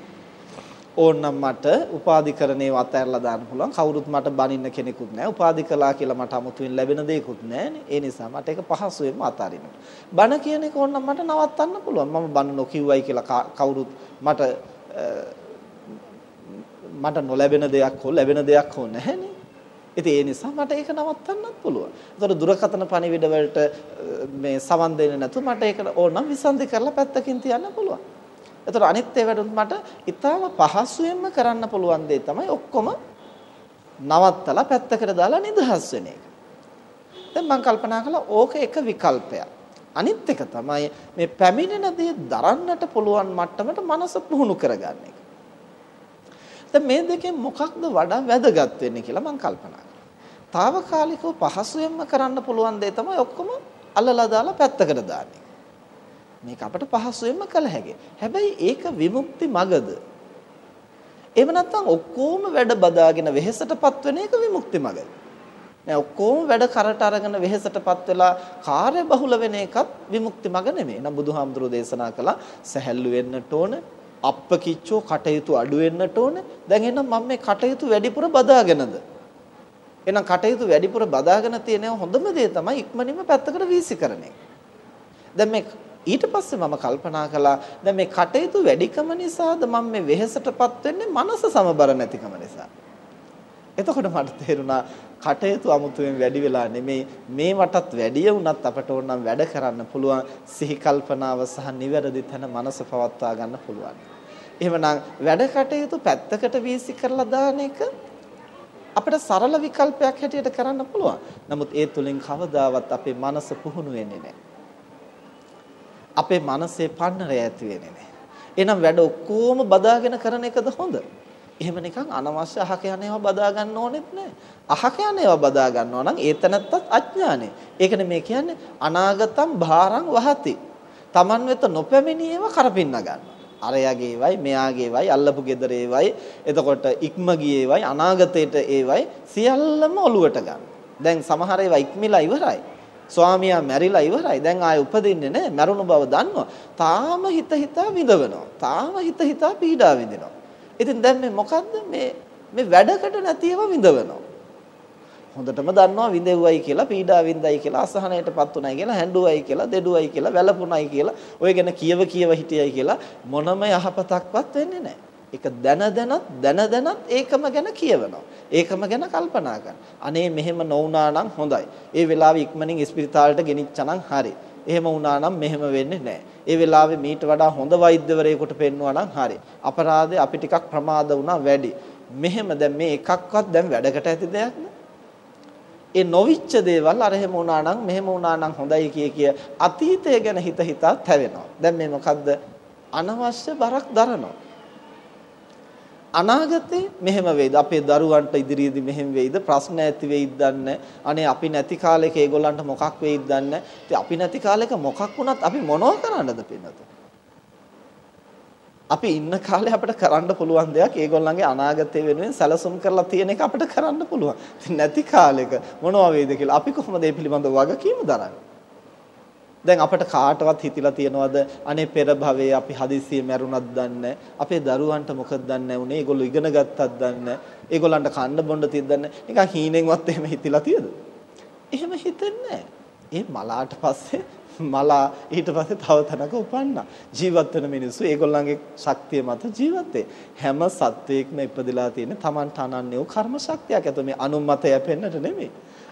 ඕන්නම් මට උපාධිකරණේ අතහැරලා දාන්න පුළුවන්. කවුරුත් මට බනින්න කෙනෙකුත් නැහැ. උපාධි කළා කියලා මට 아무තුවෙන් ලැබෙන දෙයක්වත් නැහැනේ. ඒ නිසා මට ඒක පහසුවෙන්ම අතාරින්න. බන කියන එක ඕන්නම් මට නවත්තන්න පුළුවන්. මම බන නොකියුවයි කියලා කවුරුත් මට මට නොලැබෙන දෙයක් හෝ ලැබෙන දෙයක් හෝ නැහැනේ. ඉතින් ඒ නිසා මට ඒක නවත්තන්නත් පුළුවන්. ඒතර දුරකථන පණිවිඩ වලට මේ සවන් දෙන්නේ නැතුව මට ඒක ඕනනම් විසන්ධි කරලා පැත්තකින් තියන්න පුළුවන්. ඒතර අනිත් ඒවාට මට ඊටාම පහසුවෙන්ම කරන්න පුළුවන් දේ තමයි ඔක්කොම නවත්තලා පැත්තකට දාලා නිදහස් වෙන එක. දැන් මම කල්පනා කළා ඕක එක විකල්පයක්. අනිත් එක තමයි මේ පැමිණෙන දේ දරන්නට පුළුවන් මට්ටමට මනස පුහුණු කරගන්න එක. දැන් මේ දෙකෙන් මොකක්ද වඩා වැදගත් වෙන්නේ කියලා මම කල්පනා කරා. తాවකාලිකව පහසුවෙන්ම කරන්න පුළුවන් දේ තමයි ඔක්කොම අල්ලලා දාලා පැත්තකට දාන්නේ. මේක අපිට පහසුවෙන්ම කළ හැකියි. හැබැයි ඒක විමුක්ති මගද? එහෙම නැත්නම් ඔක්කොම වැඩ බදාගෙන වෙහෙසටපත් වෙන එක විමුක්ති මගද? නෑ ඔක්කොම වැඩ කරට අරගෙන වෙහෙසටපත් වෙලා කාර්ය බහුල වෙන එකත් විමුක්ති මග නෙමෙයි. නම් බුදුහාමුදුරෝ දේශනා කළා සැහැල්ලු වෙන්නට ඕන, අප්ප කිච්චෝ කටයුතු අඩු වෙන්නට ඕන. දැන් එහෙනම් මම මේ කටයුතු වැඩිපුර බදාගෙනද? එහෙනම් කටයුතු වැඩිපුර බදාගෙන තියෙන හොඳම දේ තමයි ඉක්මනින්ම පැත්තකට වීසි කරන එක. දැන් මේ ඊට පස්සේ මම කල්පනා කළා දැන් මේ කටයුතු වැඩිකම නිසාද මම මේ වෙහෙසටපත් වෙන්නේ මනස සමබර නැතිකම නිසා. එතකොට මට තේරුණා කටයුතු අමුතුවෙන් වැඩි වෙලා නෙමෙයි මේ වටත් වැඩිය වුණත් අපට ඕනම් වැඩ කරන්න පුළුවන් සිහි කල්පනාව සහ නිවැරදි තැන මනස පවත්වා ගන්න පුළුවන්. එහෙමනම් වැඩ කටයුතු පැත්තකට වීසි කරලා දාන එක අපිට සරල විකල්පයක් හැටියට කරන්න පුළුවන්. නමුත් ඒ තුලින් කවදාවත් අපේ මනස පුහුණු වෙන්නේ නැහැ. අපේ මනසේ පන්නරය ඇති වෙන්නේ නැහැ. එහෙනම් වැඩ ඔක්කොම බදාගෙන කරන එකද හොඳ? එහෙම නිකන් අනවශ්‍ය අහක යන ඒවා බදා ගන්න ඕනෙත් නැහැ. අහක යන ඒවා බදා ගන්නවා නම් ඒතනත්තත් අඥානෙ. ඒකනේ මේ කියන්නේ අනාගතම් භාරං වහති. Taman වෙත නොපැමිණි ඒවා කරපින්න ගන්නවා. අරයාගේ ඒවයි මෙයාගේ ඒවයි අල්ලපු ගෙදර ඒවයි එතකොට ඉක්ම ගියේ ඒවයි අනාගතයට ඒවයි සියල්ලම ඔලුවට ගන්න. දැන් සමහර ඒවා ඉක්මිලා ඉවරයි. ස්වාමියා මැරිලා ඉවරයි. දැන් ආයේ උපදින්නේ නැහැ. මරුණු බව දන්නවා. තාම හිත හිතා විඳවනවා. තාම හිත හිතා පීඩා විඳිනවා. ඉතින් දැන් මේ මොකද්ද මේ මේ වැඩකට නැතිව විඳවනවා. හොඳටම දන්නවා විඳෙව්වයි කියලා පීඩා විඳයි කියලා අසහනයටපත් උනායි කියලා හැඬුවයි කියලා දෙඩුවයි කියලා වැළපුණයි කියලා ඔය ගැන කියව කියව හිටියයි කියලා මොනම යහපතක්වත් වෙන්නේ නැහැ. ඒක දැන දැනත් දැන දැනත් ඒකම ගැන කියවනවා. ඒකම ගැන කල්පනා කරනවා. අනේ මෙහෙම නොවුනා නම් හොඳයි. ඒ වෙලාවේ ඉක්මනින් ස්පිරිතාලට ගෙනිච්චනම් හරි. එහෙම වුණා නම් මෙහෙම වෙන්නේ නැහැ. ඒ වෙලාවේ මීට වඩා හොඳ වෛද්‍යවරයෙකුට පෙන්වුවා නම් හරි. අපරාධේ අපි ටිකක් ප්‍රමාද වුණා වැඩි. මෙහෙම දැන් මේ එකක්වත් දැන් වැඩකට ඇති දෙයක් ඒ නොවිච්ච දේවල් අර එහෙම වුණා නම් මෙහෙම වුණා නම් හොඳයි කිය කිය අතීතය ගැන හිත හිතා තැවෙනවා. දැන් මේ මොකද්ද? අනවශ්‍ය බරක් දරනවා. අනාගතේ මෙහෙම වෙයිද අපේ දරුවන්ට ඉදිරියේදී මෙහෙම වෙයිද ප්‍රශ්න ඇති වෙයිද දන්නේ අනේ අපි නැති කාලෙක ඒගොල්ලන්ට මොකක් වෙයිද දන්නේ ඉතින් අපි නැති කාලෙක මොකක් වුණත් අපි මොනව කරන්නද පින්නත අපි ඉන්න කාලේ අපිට කරන්න පුළුවන් දෙයක් ඒගොල්ලන්ගේ අනාගතය වෙනුවෙන් සැලසුම් කරලා තියෙන එක අපිට කරන්න පුළුවන්. ඉතින් නැති කාලෙක මොනව වෙයිද කියලා අපි කොහොමද මේ පිළිබඳව වගකීම දරන්නේ? දැන් අපිට කාටවත් හිතිලා තියනවද? අනේ පෙර භවයේ අපි හදිස්සියෙ මැරුණත් දන්නේ අපේ දරුවන්ට මොකද දන්නේ උනේ? ඒගොල්ලෝ ඉගෙන ගත්තත් දන්නේ ඒගොල්ලන්ට කන්න බොන්න තියද දන්නේ නිකන් හීනෙන්වත් එහෙම හිතිලා තියද? එහෙම හිතෙන්නේ ඒ මලාට පස්සේ මලා ඊට පස්සේ තව තැනක උපන්නා ජීවත් වෙන මිනිස්සු ඒගොල්ලන්ගේ ශක්තිය මත ජීවත් හැම සත්වයකම ඉපදලා තියෙන Tamanට අනන්‍ය වූ කර්ම ශක්තියක් ඇත මේ අනුමත යැපෙන්නට නෙමෙයි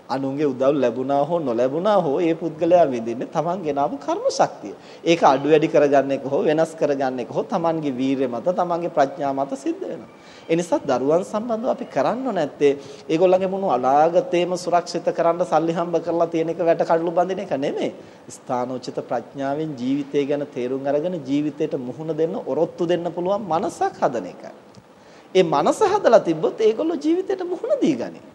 අනුන්ගේ උදව් ලැබුණා හෝ නොලැබුණා හෝ ඒ පුද්ගලයා විඳින්නේ තමන් ගෙනාවු කර්ම ශක්තිය. ඒක අඩු වැඩි කරගන්න එක හෝ වෙනස් කරගන්න එක හෝ තමන්ගේ වීරිය මත තමන්ගේ ප්‍රඥා මත සිද්ධ වෙනවා. ඒ නිසා දරුවන් සම්බන්ධව අපි කරන්න නැත්තේ ඒගොල්ලන්ගේ මොන අනාගතේම සුරක්ෂිත කරන්න සල්ලි හම්බ කරලා තියෙන එක වැට කඩළු බඳින එක නෙමෙයි. ස්ථානෝචිත ප්‍රඥාවෙන් ජීවිතය ගැන තේරුම් අරගෙන ජීවිතයට මුහුණ දෙන්න ඔරොත්තු දෙන්න පුළුවන් මනසක් හදන එකයි. ඒ මනස හදලා තිබ්බොත් ඒගොල්ලෝ ජීවිතයට මුහුණ දී ගන්නේ.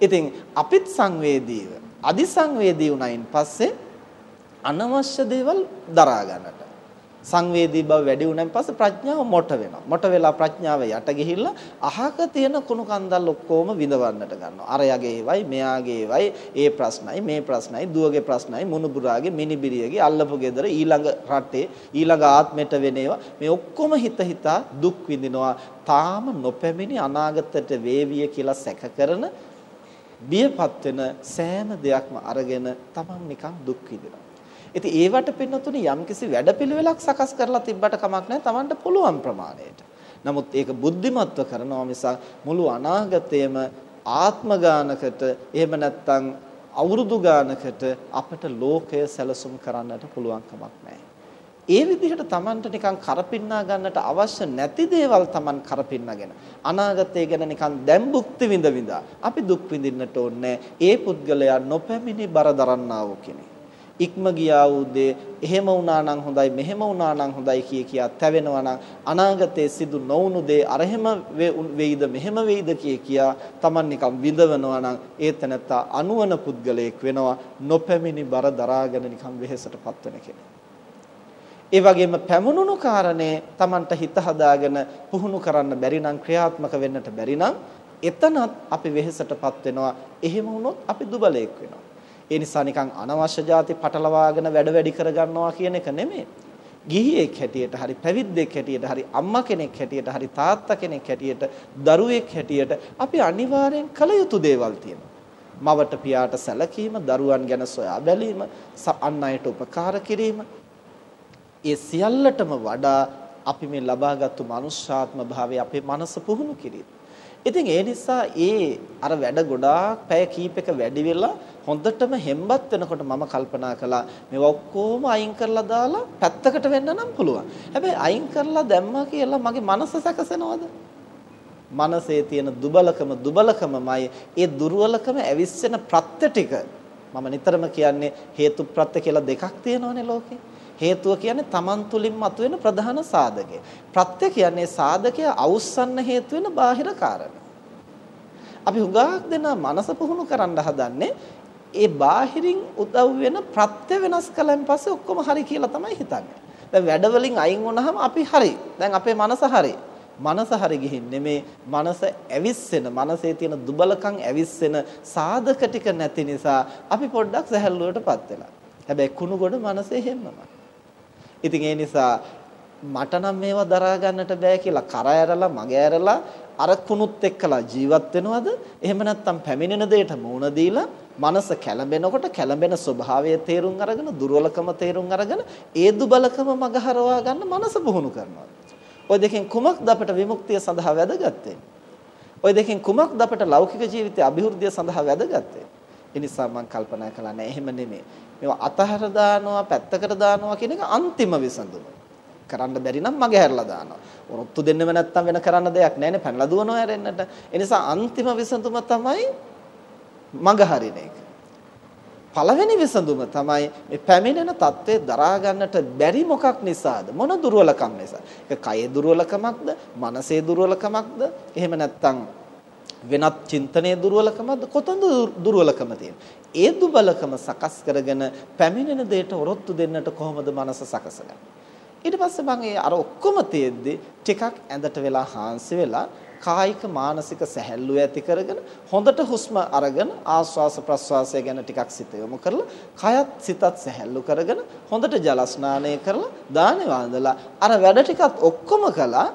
ඉතින් අපිත් සංවේදීව අදිසංවේදී වුණයින් පස්සේ අනවශ්‍ය දේවල් දරා ගන්නට සංවේදී බව වැඩි වුණාන් පස්සේ ප්‍රඥාව මොට වෙනවා. මොට වෙලා ප්‍රඥාව යට ගිහිල්ලා අහක තියෙන කුණු කන්දල් ඔක්කොම විඳවන්නට ගන්නවා. අරයාගේ ඒවයි, මෙයාගේ ඒවයි, ඒ ප්‍රශ්නයි, මේ ප්‍රශ්නයි, දුවගේ ප්‍රශ්නයි, මුණුබුරාගේ, මිනිබිරියගේ, අල්ලපු ගෙදර ඊළඟ රටේ ඊළඟ ආත්මෙට වෙන ඒවා මේ ඔක්කොම හිත හිතා දුක් විඳිනවා. තාම නොපැමිණි අනාගතයට වේවිය කියලා සැක කරන බියපත් වෙන සෑම දෙයක්ම අරගෙන තමන් නිකන් දුක් විඳිනවා. ඉතින් ඒවට පින්නතුනි යම්කිසි වැඩපිළිවෙලක් සකස් කරලා තිබ්බට කමක් නැහැ තමන්ට පුළුවන් ප්‍රමාණයට. නමුත් ඒක බුද්ධිමත්ව කරනවා මිසක් මුළු අනාගතයේම ආත්ම ගානකට එහෙම නැත්නම් අවුරුදු ගානකට අපට ලෝකය සැලසුම් කරන්නට පුළුවන් කමක් නැහැ. ඒ විදිහට Tamanට නිකන් කරපින්නා ගන්නට අවශ්‍ය නැති දේවල් Taman කරපින්නගෙන අනාගතය ගැන නිකන් දැන් භුක්ති විඳ විඳා අපි දුක් විඳින්නට ඕනේ ඒ පුද්ගලයා නොපැමිණි බර දරන්නා වූ කෙනෙක්. ඉක්ම ගියා වූ දේ එහෙම වුණා නම් හොඳයි මෙහෙම වුණා නම් හොඳයි කිය කියා තැවෙනවා නම් අනාගතයේ සිදු නොවුණු දේ අරහෙම වෙයිද මෙහෙම වෙයිද කිය කියා Taman නිකම් විඳවනවා නම් ඒ තැනත්තා අනුවන පුද්ගලයෙක් වෙනවා නොපැමිණි බර දරාගෙන නිකම් වෙහෙසටපත් වෙන කෙනෙක්. ඒ වගේම පැමුණුණු කාරණේ Tamanට හිත හදාගෙන පුහුණු කරන්න බැරි නම් ක්‍රියාත්මක වෙන්නට බැරි නම් එතනත් අපි වෙහෙසටපත් වෙනවා. එහෙම වුණොත් අපි දුබලයෙක් වෙනවා. ඒ නිසා නිකන් අනවශ්‍ය જાති පටලවාගෙන වැඩ වැඩි කරගන්නවා කියන එක නෙමෙයි. ගිහියෙක් හැටියට හරි පැවිද්දෙක් හැටියට හරි අම්මා කෙනෙක් හැටියට හරි තාත්තා කෙනෙක් හැටියට දරුවෙක් හැටියට අපි අනිවාර්යෙන් කළ යුතු දේවල් තියෙනවා. මවට පියාට සැලකීම, දරුවන් ගැන සොයා බැලීම, අන් අයට උපකාර කිරීම. ඒ සියල්ලටම වඩා අපි මේ ලබාගත්තු මනුෂ්‍යාත්ම භාවය අපේ මනස පුහුණු කිරීම. ඉතින් ඒ නිසා ඒ අර වැඩ ගොඩාක් පැය කීපයක වැඩි වෙලා හොඳටම හෙම්බත් වෙනකොට මම කල්පනා කළා මේවා ඔක්කොම අයින් කරලා දාලා පැත්තකට වෙන්න නම් පුළුවන්. හැබැයි අයින් කරලා දැම්මා කියලා මගේ මනස සැකසෙනවද? මනසේ තියෙන දුබලකම දුබලකමමයි ඒ දුර්වලකම ඇවිස්සෙන ප්‍රත්‍ය ටික මම නිතරම කියන්නේ හේතු ප්‍රත්‍ය කියලා දෙකක් තියෙනවනේ ලෝකේ. හේතුව කියන්නේ Taman තුලින් මතුවෙන ප්‍රධාන සාධකය. ප්‍රත්‍ය කියන්නේ සාධකය අවුස්සන්න හේතු වෙන බාහිර කාරණා. අපි හුඟක් දෙනා මනස පුහුණු කරන්න හදන්නේ ඒ බාහිරින් උදව් වෙන ප්‍රත්‍ය වෙනස් කළන් පස්සේ ඔක්කොම හරි කියලා තමයි හිතන්නේ. දැන් වැඩ වලින් අයින් වුණාම අපි හරි. දැන් අපේ මනස හරි. මනස හරි ගිහින් නෙමේ මනස ඇවිස්සෙන මනසේ තියෙන දුබලකම් ඇවිස්සෙන සාධක ටික නැති නිසා අපි පොඩ්ඩක් සැහැල්ලුවටපත් වෙලා. හැබැයි කුණු ගොඩ මනසේ හැමමයි. ඉතින් ඒ නිසා මට නම් මේවා දරා ගන්නට බෑ කියලා කර ඇරලා මග ඇරලා අර කුණුත් එක්කලා ජීවත් වෙනවද? එහෙම නැත්නම් පැමිණෙන දෙයට මෝන දීලා මනස කැළඹෙනකොට කැළඹෙන ස්වභාවය තේරුම් අරගෙන දුර්වලකම තේරුම් අරගෙන ඒ දුබලකම මගහරවා ගන්න මනස පුහුණු කරනවා. ওই දෙකෙන් කුමක්ද අපට විමුක්තිය සඳහා වැදගත් ඔය දෙකෙන් කුමක්ද අපට ලෞකික ජීවිතයේ අභිවෘද්ධිය සඳහා වැදගත් එනිසා මම කල්පනා කළා නෑ එහෙම නෙමෙයි. මේවා අතහර දානවා පැත්තකට දානවා කියන එක අන්තිම විසඳුම. කරන්න බැරි නම් මගේ හැරලා දානවා. ඔරොත්තු දෙන්නෙම නැත්තම් වෙන කරන්න දෙයක් නැහැ නේ. පැනලා දුවනවා හැරෙන්නට. ඒ නිසා අන්තිම විසඳුම තමයි මග හරින එක. පළවෙනි විසඳුම තමයි මේ පැමිණෙන தત્ත්වය දරා ගන්නට බැරි මොකක් නිසාද? මොන දුර්වලකම් නිසා ඒක කයේ දුර්වලකමක්ද? මනසේ දුර්වලකමක්ද? එහෙම නැත්නම් වෙනත් චින්තනයේ දුර්වලකමක්ද? කොතනද දුර්වලකම තියෙන්නේ? ඒ දුබලකම සකස් කරගෙන පැමිණෙන දෙයට ඔරොත්තු දෙන්නට කොහොමද මනස සකසගන්නේ ඊට පස්සේ මම ඒ අර ඔක්කොම තියෙද්දි ටිකක් ඇඳට වෙලා හාන්සි වෙලා කායික මානසික සැහැල්ලුව ඇති කරගෙන හොඳට හුස්ම අරගෙන ආස්වාස ප්‍රස්වාසය ගැන ටිකක් සිත යොමු කරලා කයත් සිතත් සැහැල්ලු කරගෙන හොඳට ජල ස්නානය කරලා දානේ වන්දලා අර වැඩ ටිකත් ඔක්කොම කළා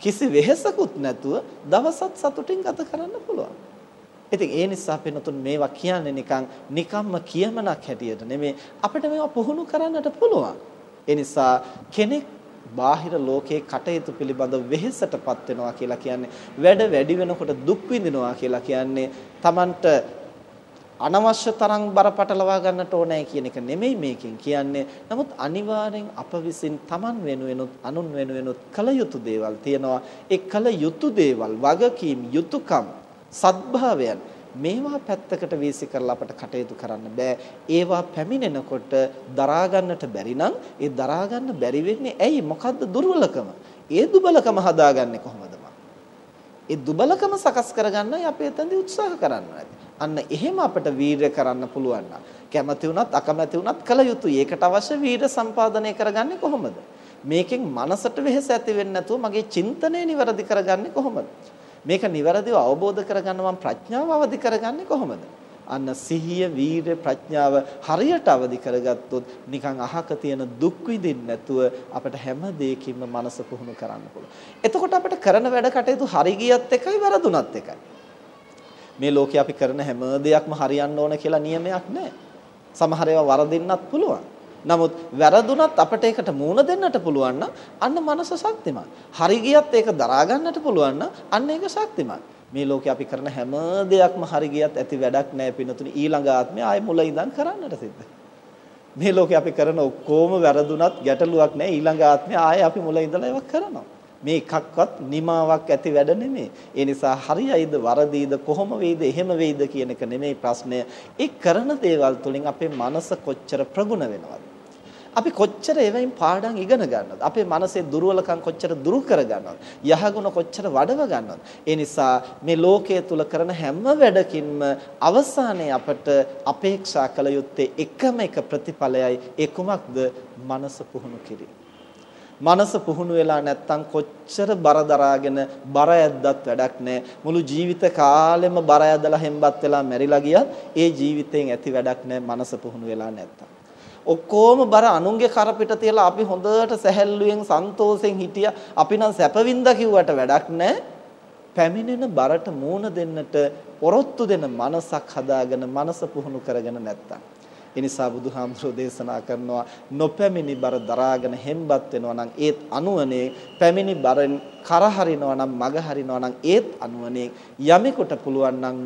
කිසි වෙහෙසකුත් නැතුව දවසත් සතුටින් ගත කරන්න පුළුවන්. ඉතින් ඒ නිසා පින්නතුන් මේවා කියන්නේ නිකන් නිකම්ම කියමනක් හැටියට නෙමෙයි අපිට මේවා පුහුණු කරන්නට පුළුවන්. ඒ නිසා කෙනෙක් බාහිර ලෝකයේ කටයුතු පිළිබඳ වෙහෙසටපත් වෙනවා කියලා කියන්නේ වැඩ වැඩි වෙනකොට දුක් විඳිනවා කියලා කියන්නේ Tamanට අනවශ්‍ය තරම් බරපතලවා ගන්නට ඕනේ කියන එක නෙමෙයි මේකෙන් කියන්නේ. නමුත් අනිවාර්යෙන් අප විසින් Taman වෙනුවෙනුත් අනුන් වෙනුවෙනුත් කළ යුතු දේවල් තියෙනවා. ඒ කළ යුතු දේවල් වගකීම් යුතුයකම් සත්භාවයන් මේවා පැත්තකට වීසි කරලා අපට කටයුතු කරන්න බෑ. ඒවා පැමිණෙනකොට දරා ගන්නට බැරි නම් ඒ දරා ගන්න බැරි වෙන්නේ ඇයි? මොකද්ද දුර්වලකම? ඒ දුබලකම හදාගන්නේ කොහොමද ඒ දුබලකම සකස් කරගන්නයි අපි එතනදී උත්සාහ කරන්න අන්න එහෙම අපිට වීරය කරන්න පුළුවන් නම් කැමති වුණත් අකමැති වුණත් කළ යුතුයි. ඒකට අවශ්‍ය වීර සම්පාදනය කරගන්නේ කොහොමද? මේකෙන් මනසට වෙහෙස ඇති වෙන්නේ නැතුව මගේ චින්තනය නිවැරදි කරගන්නේ කොහොමද? මේක නිවැරදිව අවබෝධ කරගන්න මම ප්‍රඥාව අවදි කරගන්නේ කොහොමද? අන්න සිහිය, වීරිය, ප්‍රඥාව හරියට අවදි කරගත්තොත් නිකන් අහක තියෙන දුක් විඳින්න නැතුව අපිට හැම දෙයකින්ම මනස පුහුණු කරන්න පුළුවන්. එතකොට අපිට කරන වැඩ කටයුතු හරි ගියත් එකයි වැරදුනත් එකයි. මේ ලෝකේ අපි කරන හැම දෙයක්ම හරියන්න ඕන කියලා නියමයක් නැහැ. සමහර ඒවා වරදින්නත් පුළුවන්. නමුත් වැරදුනත් අපිට ඒකට මූණ දෙන්නට පුළුවන් නම් අන්න මනස ශක්තිමත්. හරි ගියත් ඒක දරා ගන්නට පුළුවන් නම් අන්න ඒක ශක්තිමත්. මේ ලෝකේ අපි කරන හැම දෙයක්ම හරි ගියත් ඇති වැඩක් නැහැ පිනතුනි ඊළඟ ආත්මේ ආයෙ මුල ඉඳන් කරන්නට සිද්ධ. මේ ලෝකේ අපි කරන ඔක්කොම වැරදුනත් ගැටලුවක් නැහැ ඊළඟ ආත්මේ ආයෙ අපි මුල ඉඳලා ඒවා කරනවා. මේ එකක්වත් නිමාවක් ඇති වැඩ නෙමෙයි. ඒ නිසා හරියයිද වරදීද කොහොම වෙයිද එහෙම වෙයිද කියන එක නෙමෙයි ප්‍රශ්නය. ඒ කරන දේවල් තුලින් අපේ මනස කොච්චර ප්‍රගුණ වෙනවද? අපි කොච්චර ඒවෙන් පාඩම් ඉගෙන ගන්නවද? අපේ මනසේ දුර්වලකම් කොච්චර දුරු කර ගන්නවද? යහගුණ කොච්චර වඩව ගන්නවද? ඒ නිසා මේ ලෝකයේ තුල කරන හැම වැඩකින්ම අවසානයේ අපට අපේක්ෂා කළ යුත්තේ එකම එක ප්‍රතිඵලයයි ඒ කුමක්ද? මනස පුහුණු කිරීම. මනස පුහුණු වෙලා නැත්තම් කොච්චර බර දරාගෙන බර ඇද්දත් වැඩක් නැහැ මුළු ජීවිත කාලෙම බර ඇදලා හෙම්බත් වෙලා මැරිලා ගියත් ඒ ජීවිතයෙන් ඇති වැඩක් නැහැ මනස පුහුණු වෙලා නැත්තම් ඔක්කොම බර අනුන්ගේ කර පිට තියලා අපි හොඳට සැහැල්ලුවෙන් සන්තෝෂෙන් හිටියා. අපි නම් සැපවින්ද කිව්වට වැඩක් නැහැ. පැමිණෙන බරට මූණ දෙන්නට පොරොත්තු දෙන මනසක් හදාගෙන මනස පුහුණු කරගෙන නැත්තම්. ඒ නිසා බුදුහාමුදුරෝ දේශනා කරනවා නොපැමිණි බර දරාගෙන හෙම්බත් වෙනවා නම් ඒත් අනුවනේ පැමිණි බරෙන් කරහරිනවා නම් මග හරිනවා නම් ඒත් අනුවනේ යමෙකුට පුළුවන් නම්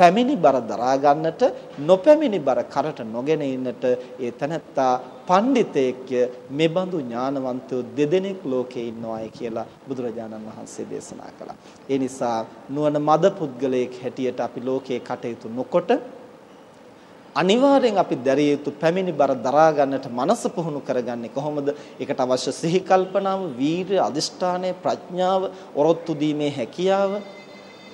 පැමිණි බර දරා ගන්නට නොපැමිණි බර කරට නොගෙන ඉන්නට ඒ තනත්තා පඬිතෙක්ය මෙබඳු ඥානවන්තයෝ දෙදෙනෙක් ලෝකේ ඉන්නවායි කියලා බුදුරජාණන් වහන්සේ දේශනා කළා. ඒ නිසා නුවණ මද පුද්ගලයෙක් හැටියට අපි ලෝකේ කටයුතු නොකොට අනිවාර්යෙන් අපි දැරිය යුතු පැමිණි බර දරා ගන්නට මනස පුහුණු කරගන්නේ කොහොමද? ඒකට අවශ්‍ය සිහි කල්පනාව, වීරිය, අදිෂ්ඨානය, ප්‍රඥාව, ඔරොත්තු දීමේ හැකියාව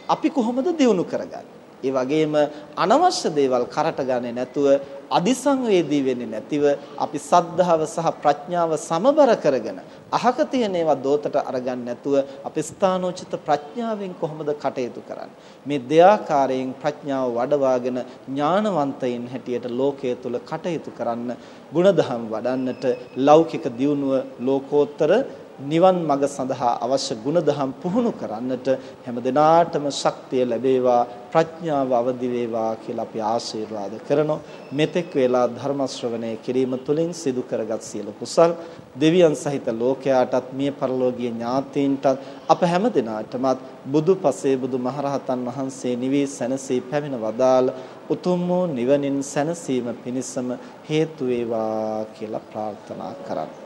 අපි කොහොමද දියුණු කරගන්නේ? ඒ වගේම අනවශ්‍ය දේවල් කරට ගන්නේ නැතුව අදිසංවේදී වෙන්නේ නැතිව අපි සද්ධාව සහ ප්‍රඥාව සමබර කරගෙන අහක තියෙන ඒවා දෝතට අරගන්න නැතුව අපි ස්ථානෝචිත ප්‍රඥාවෙන් කොහොමද කටයුතු කරන්නේ? මේ දෙයාකාරයෙන් ප්‍රඥාව වඩවාගෙන ඥානවන්තයින් හැටියට ලෝකයේ තුල කටයුතු කරන්න ಗುಣධම් වඩන්නට ලෞකික දියුණුව ලෝකෝත්තර නිවන් මඟ සඳහා අවශ්‍ය ගුණධම් පුහුණු කරන්නට හැම දිනාටම ශක්තිය ලැබේවා ප්‍රඥාව අවදි වේවා කියලා අපි ආශිර්වාද කරනවා. මෙතෙක් වේලා ධර්ම ශ්‍රවණය කිරීම තුළින් සිදු කරගත් සියලු කුසල් දෙවියන් සහිත ලෝකයාටත් මිය පරලෝකීය ඥාතීන්ටත් අප හැම දිනාටමත් බුදු පසේ බුදු මහරහතන් වහන්සේ නිවී සැනසී පැමිණ වදාළ උතුම් වූ නිවනින් සැනසීම පිණිසම හේතු වේවා කියලා ප්‍රාර්ථනා කරන්නේ.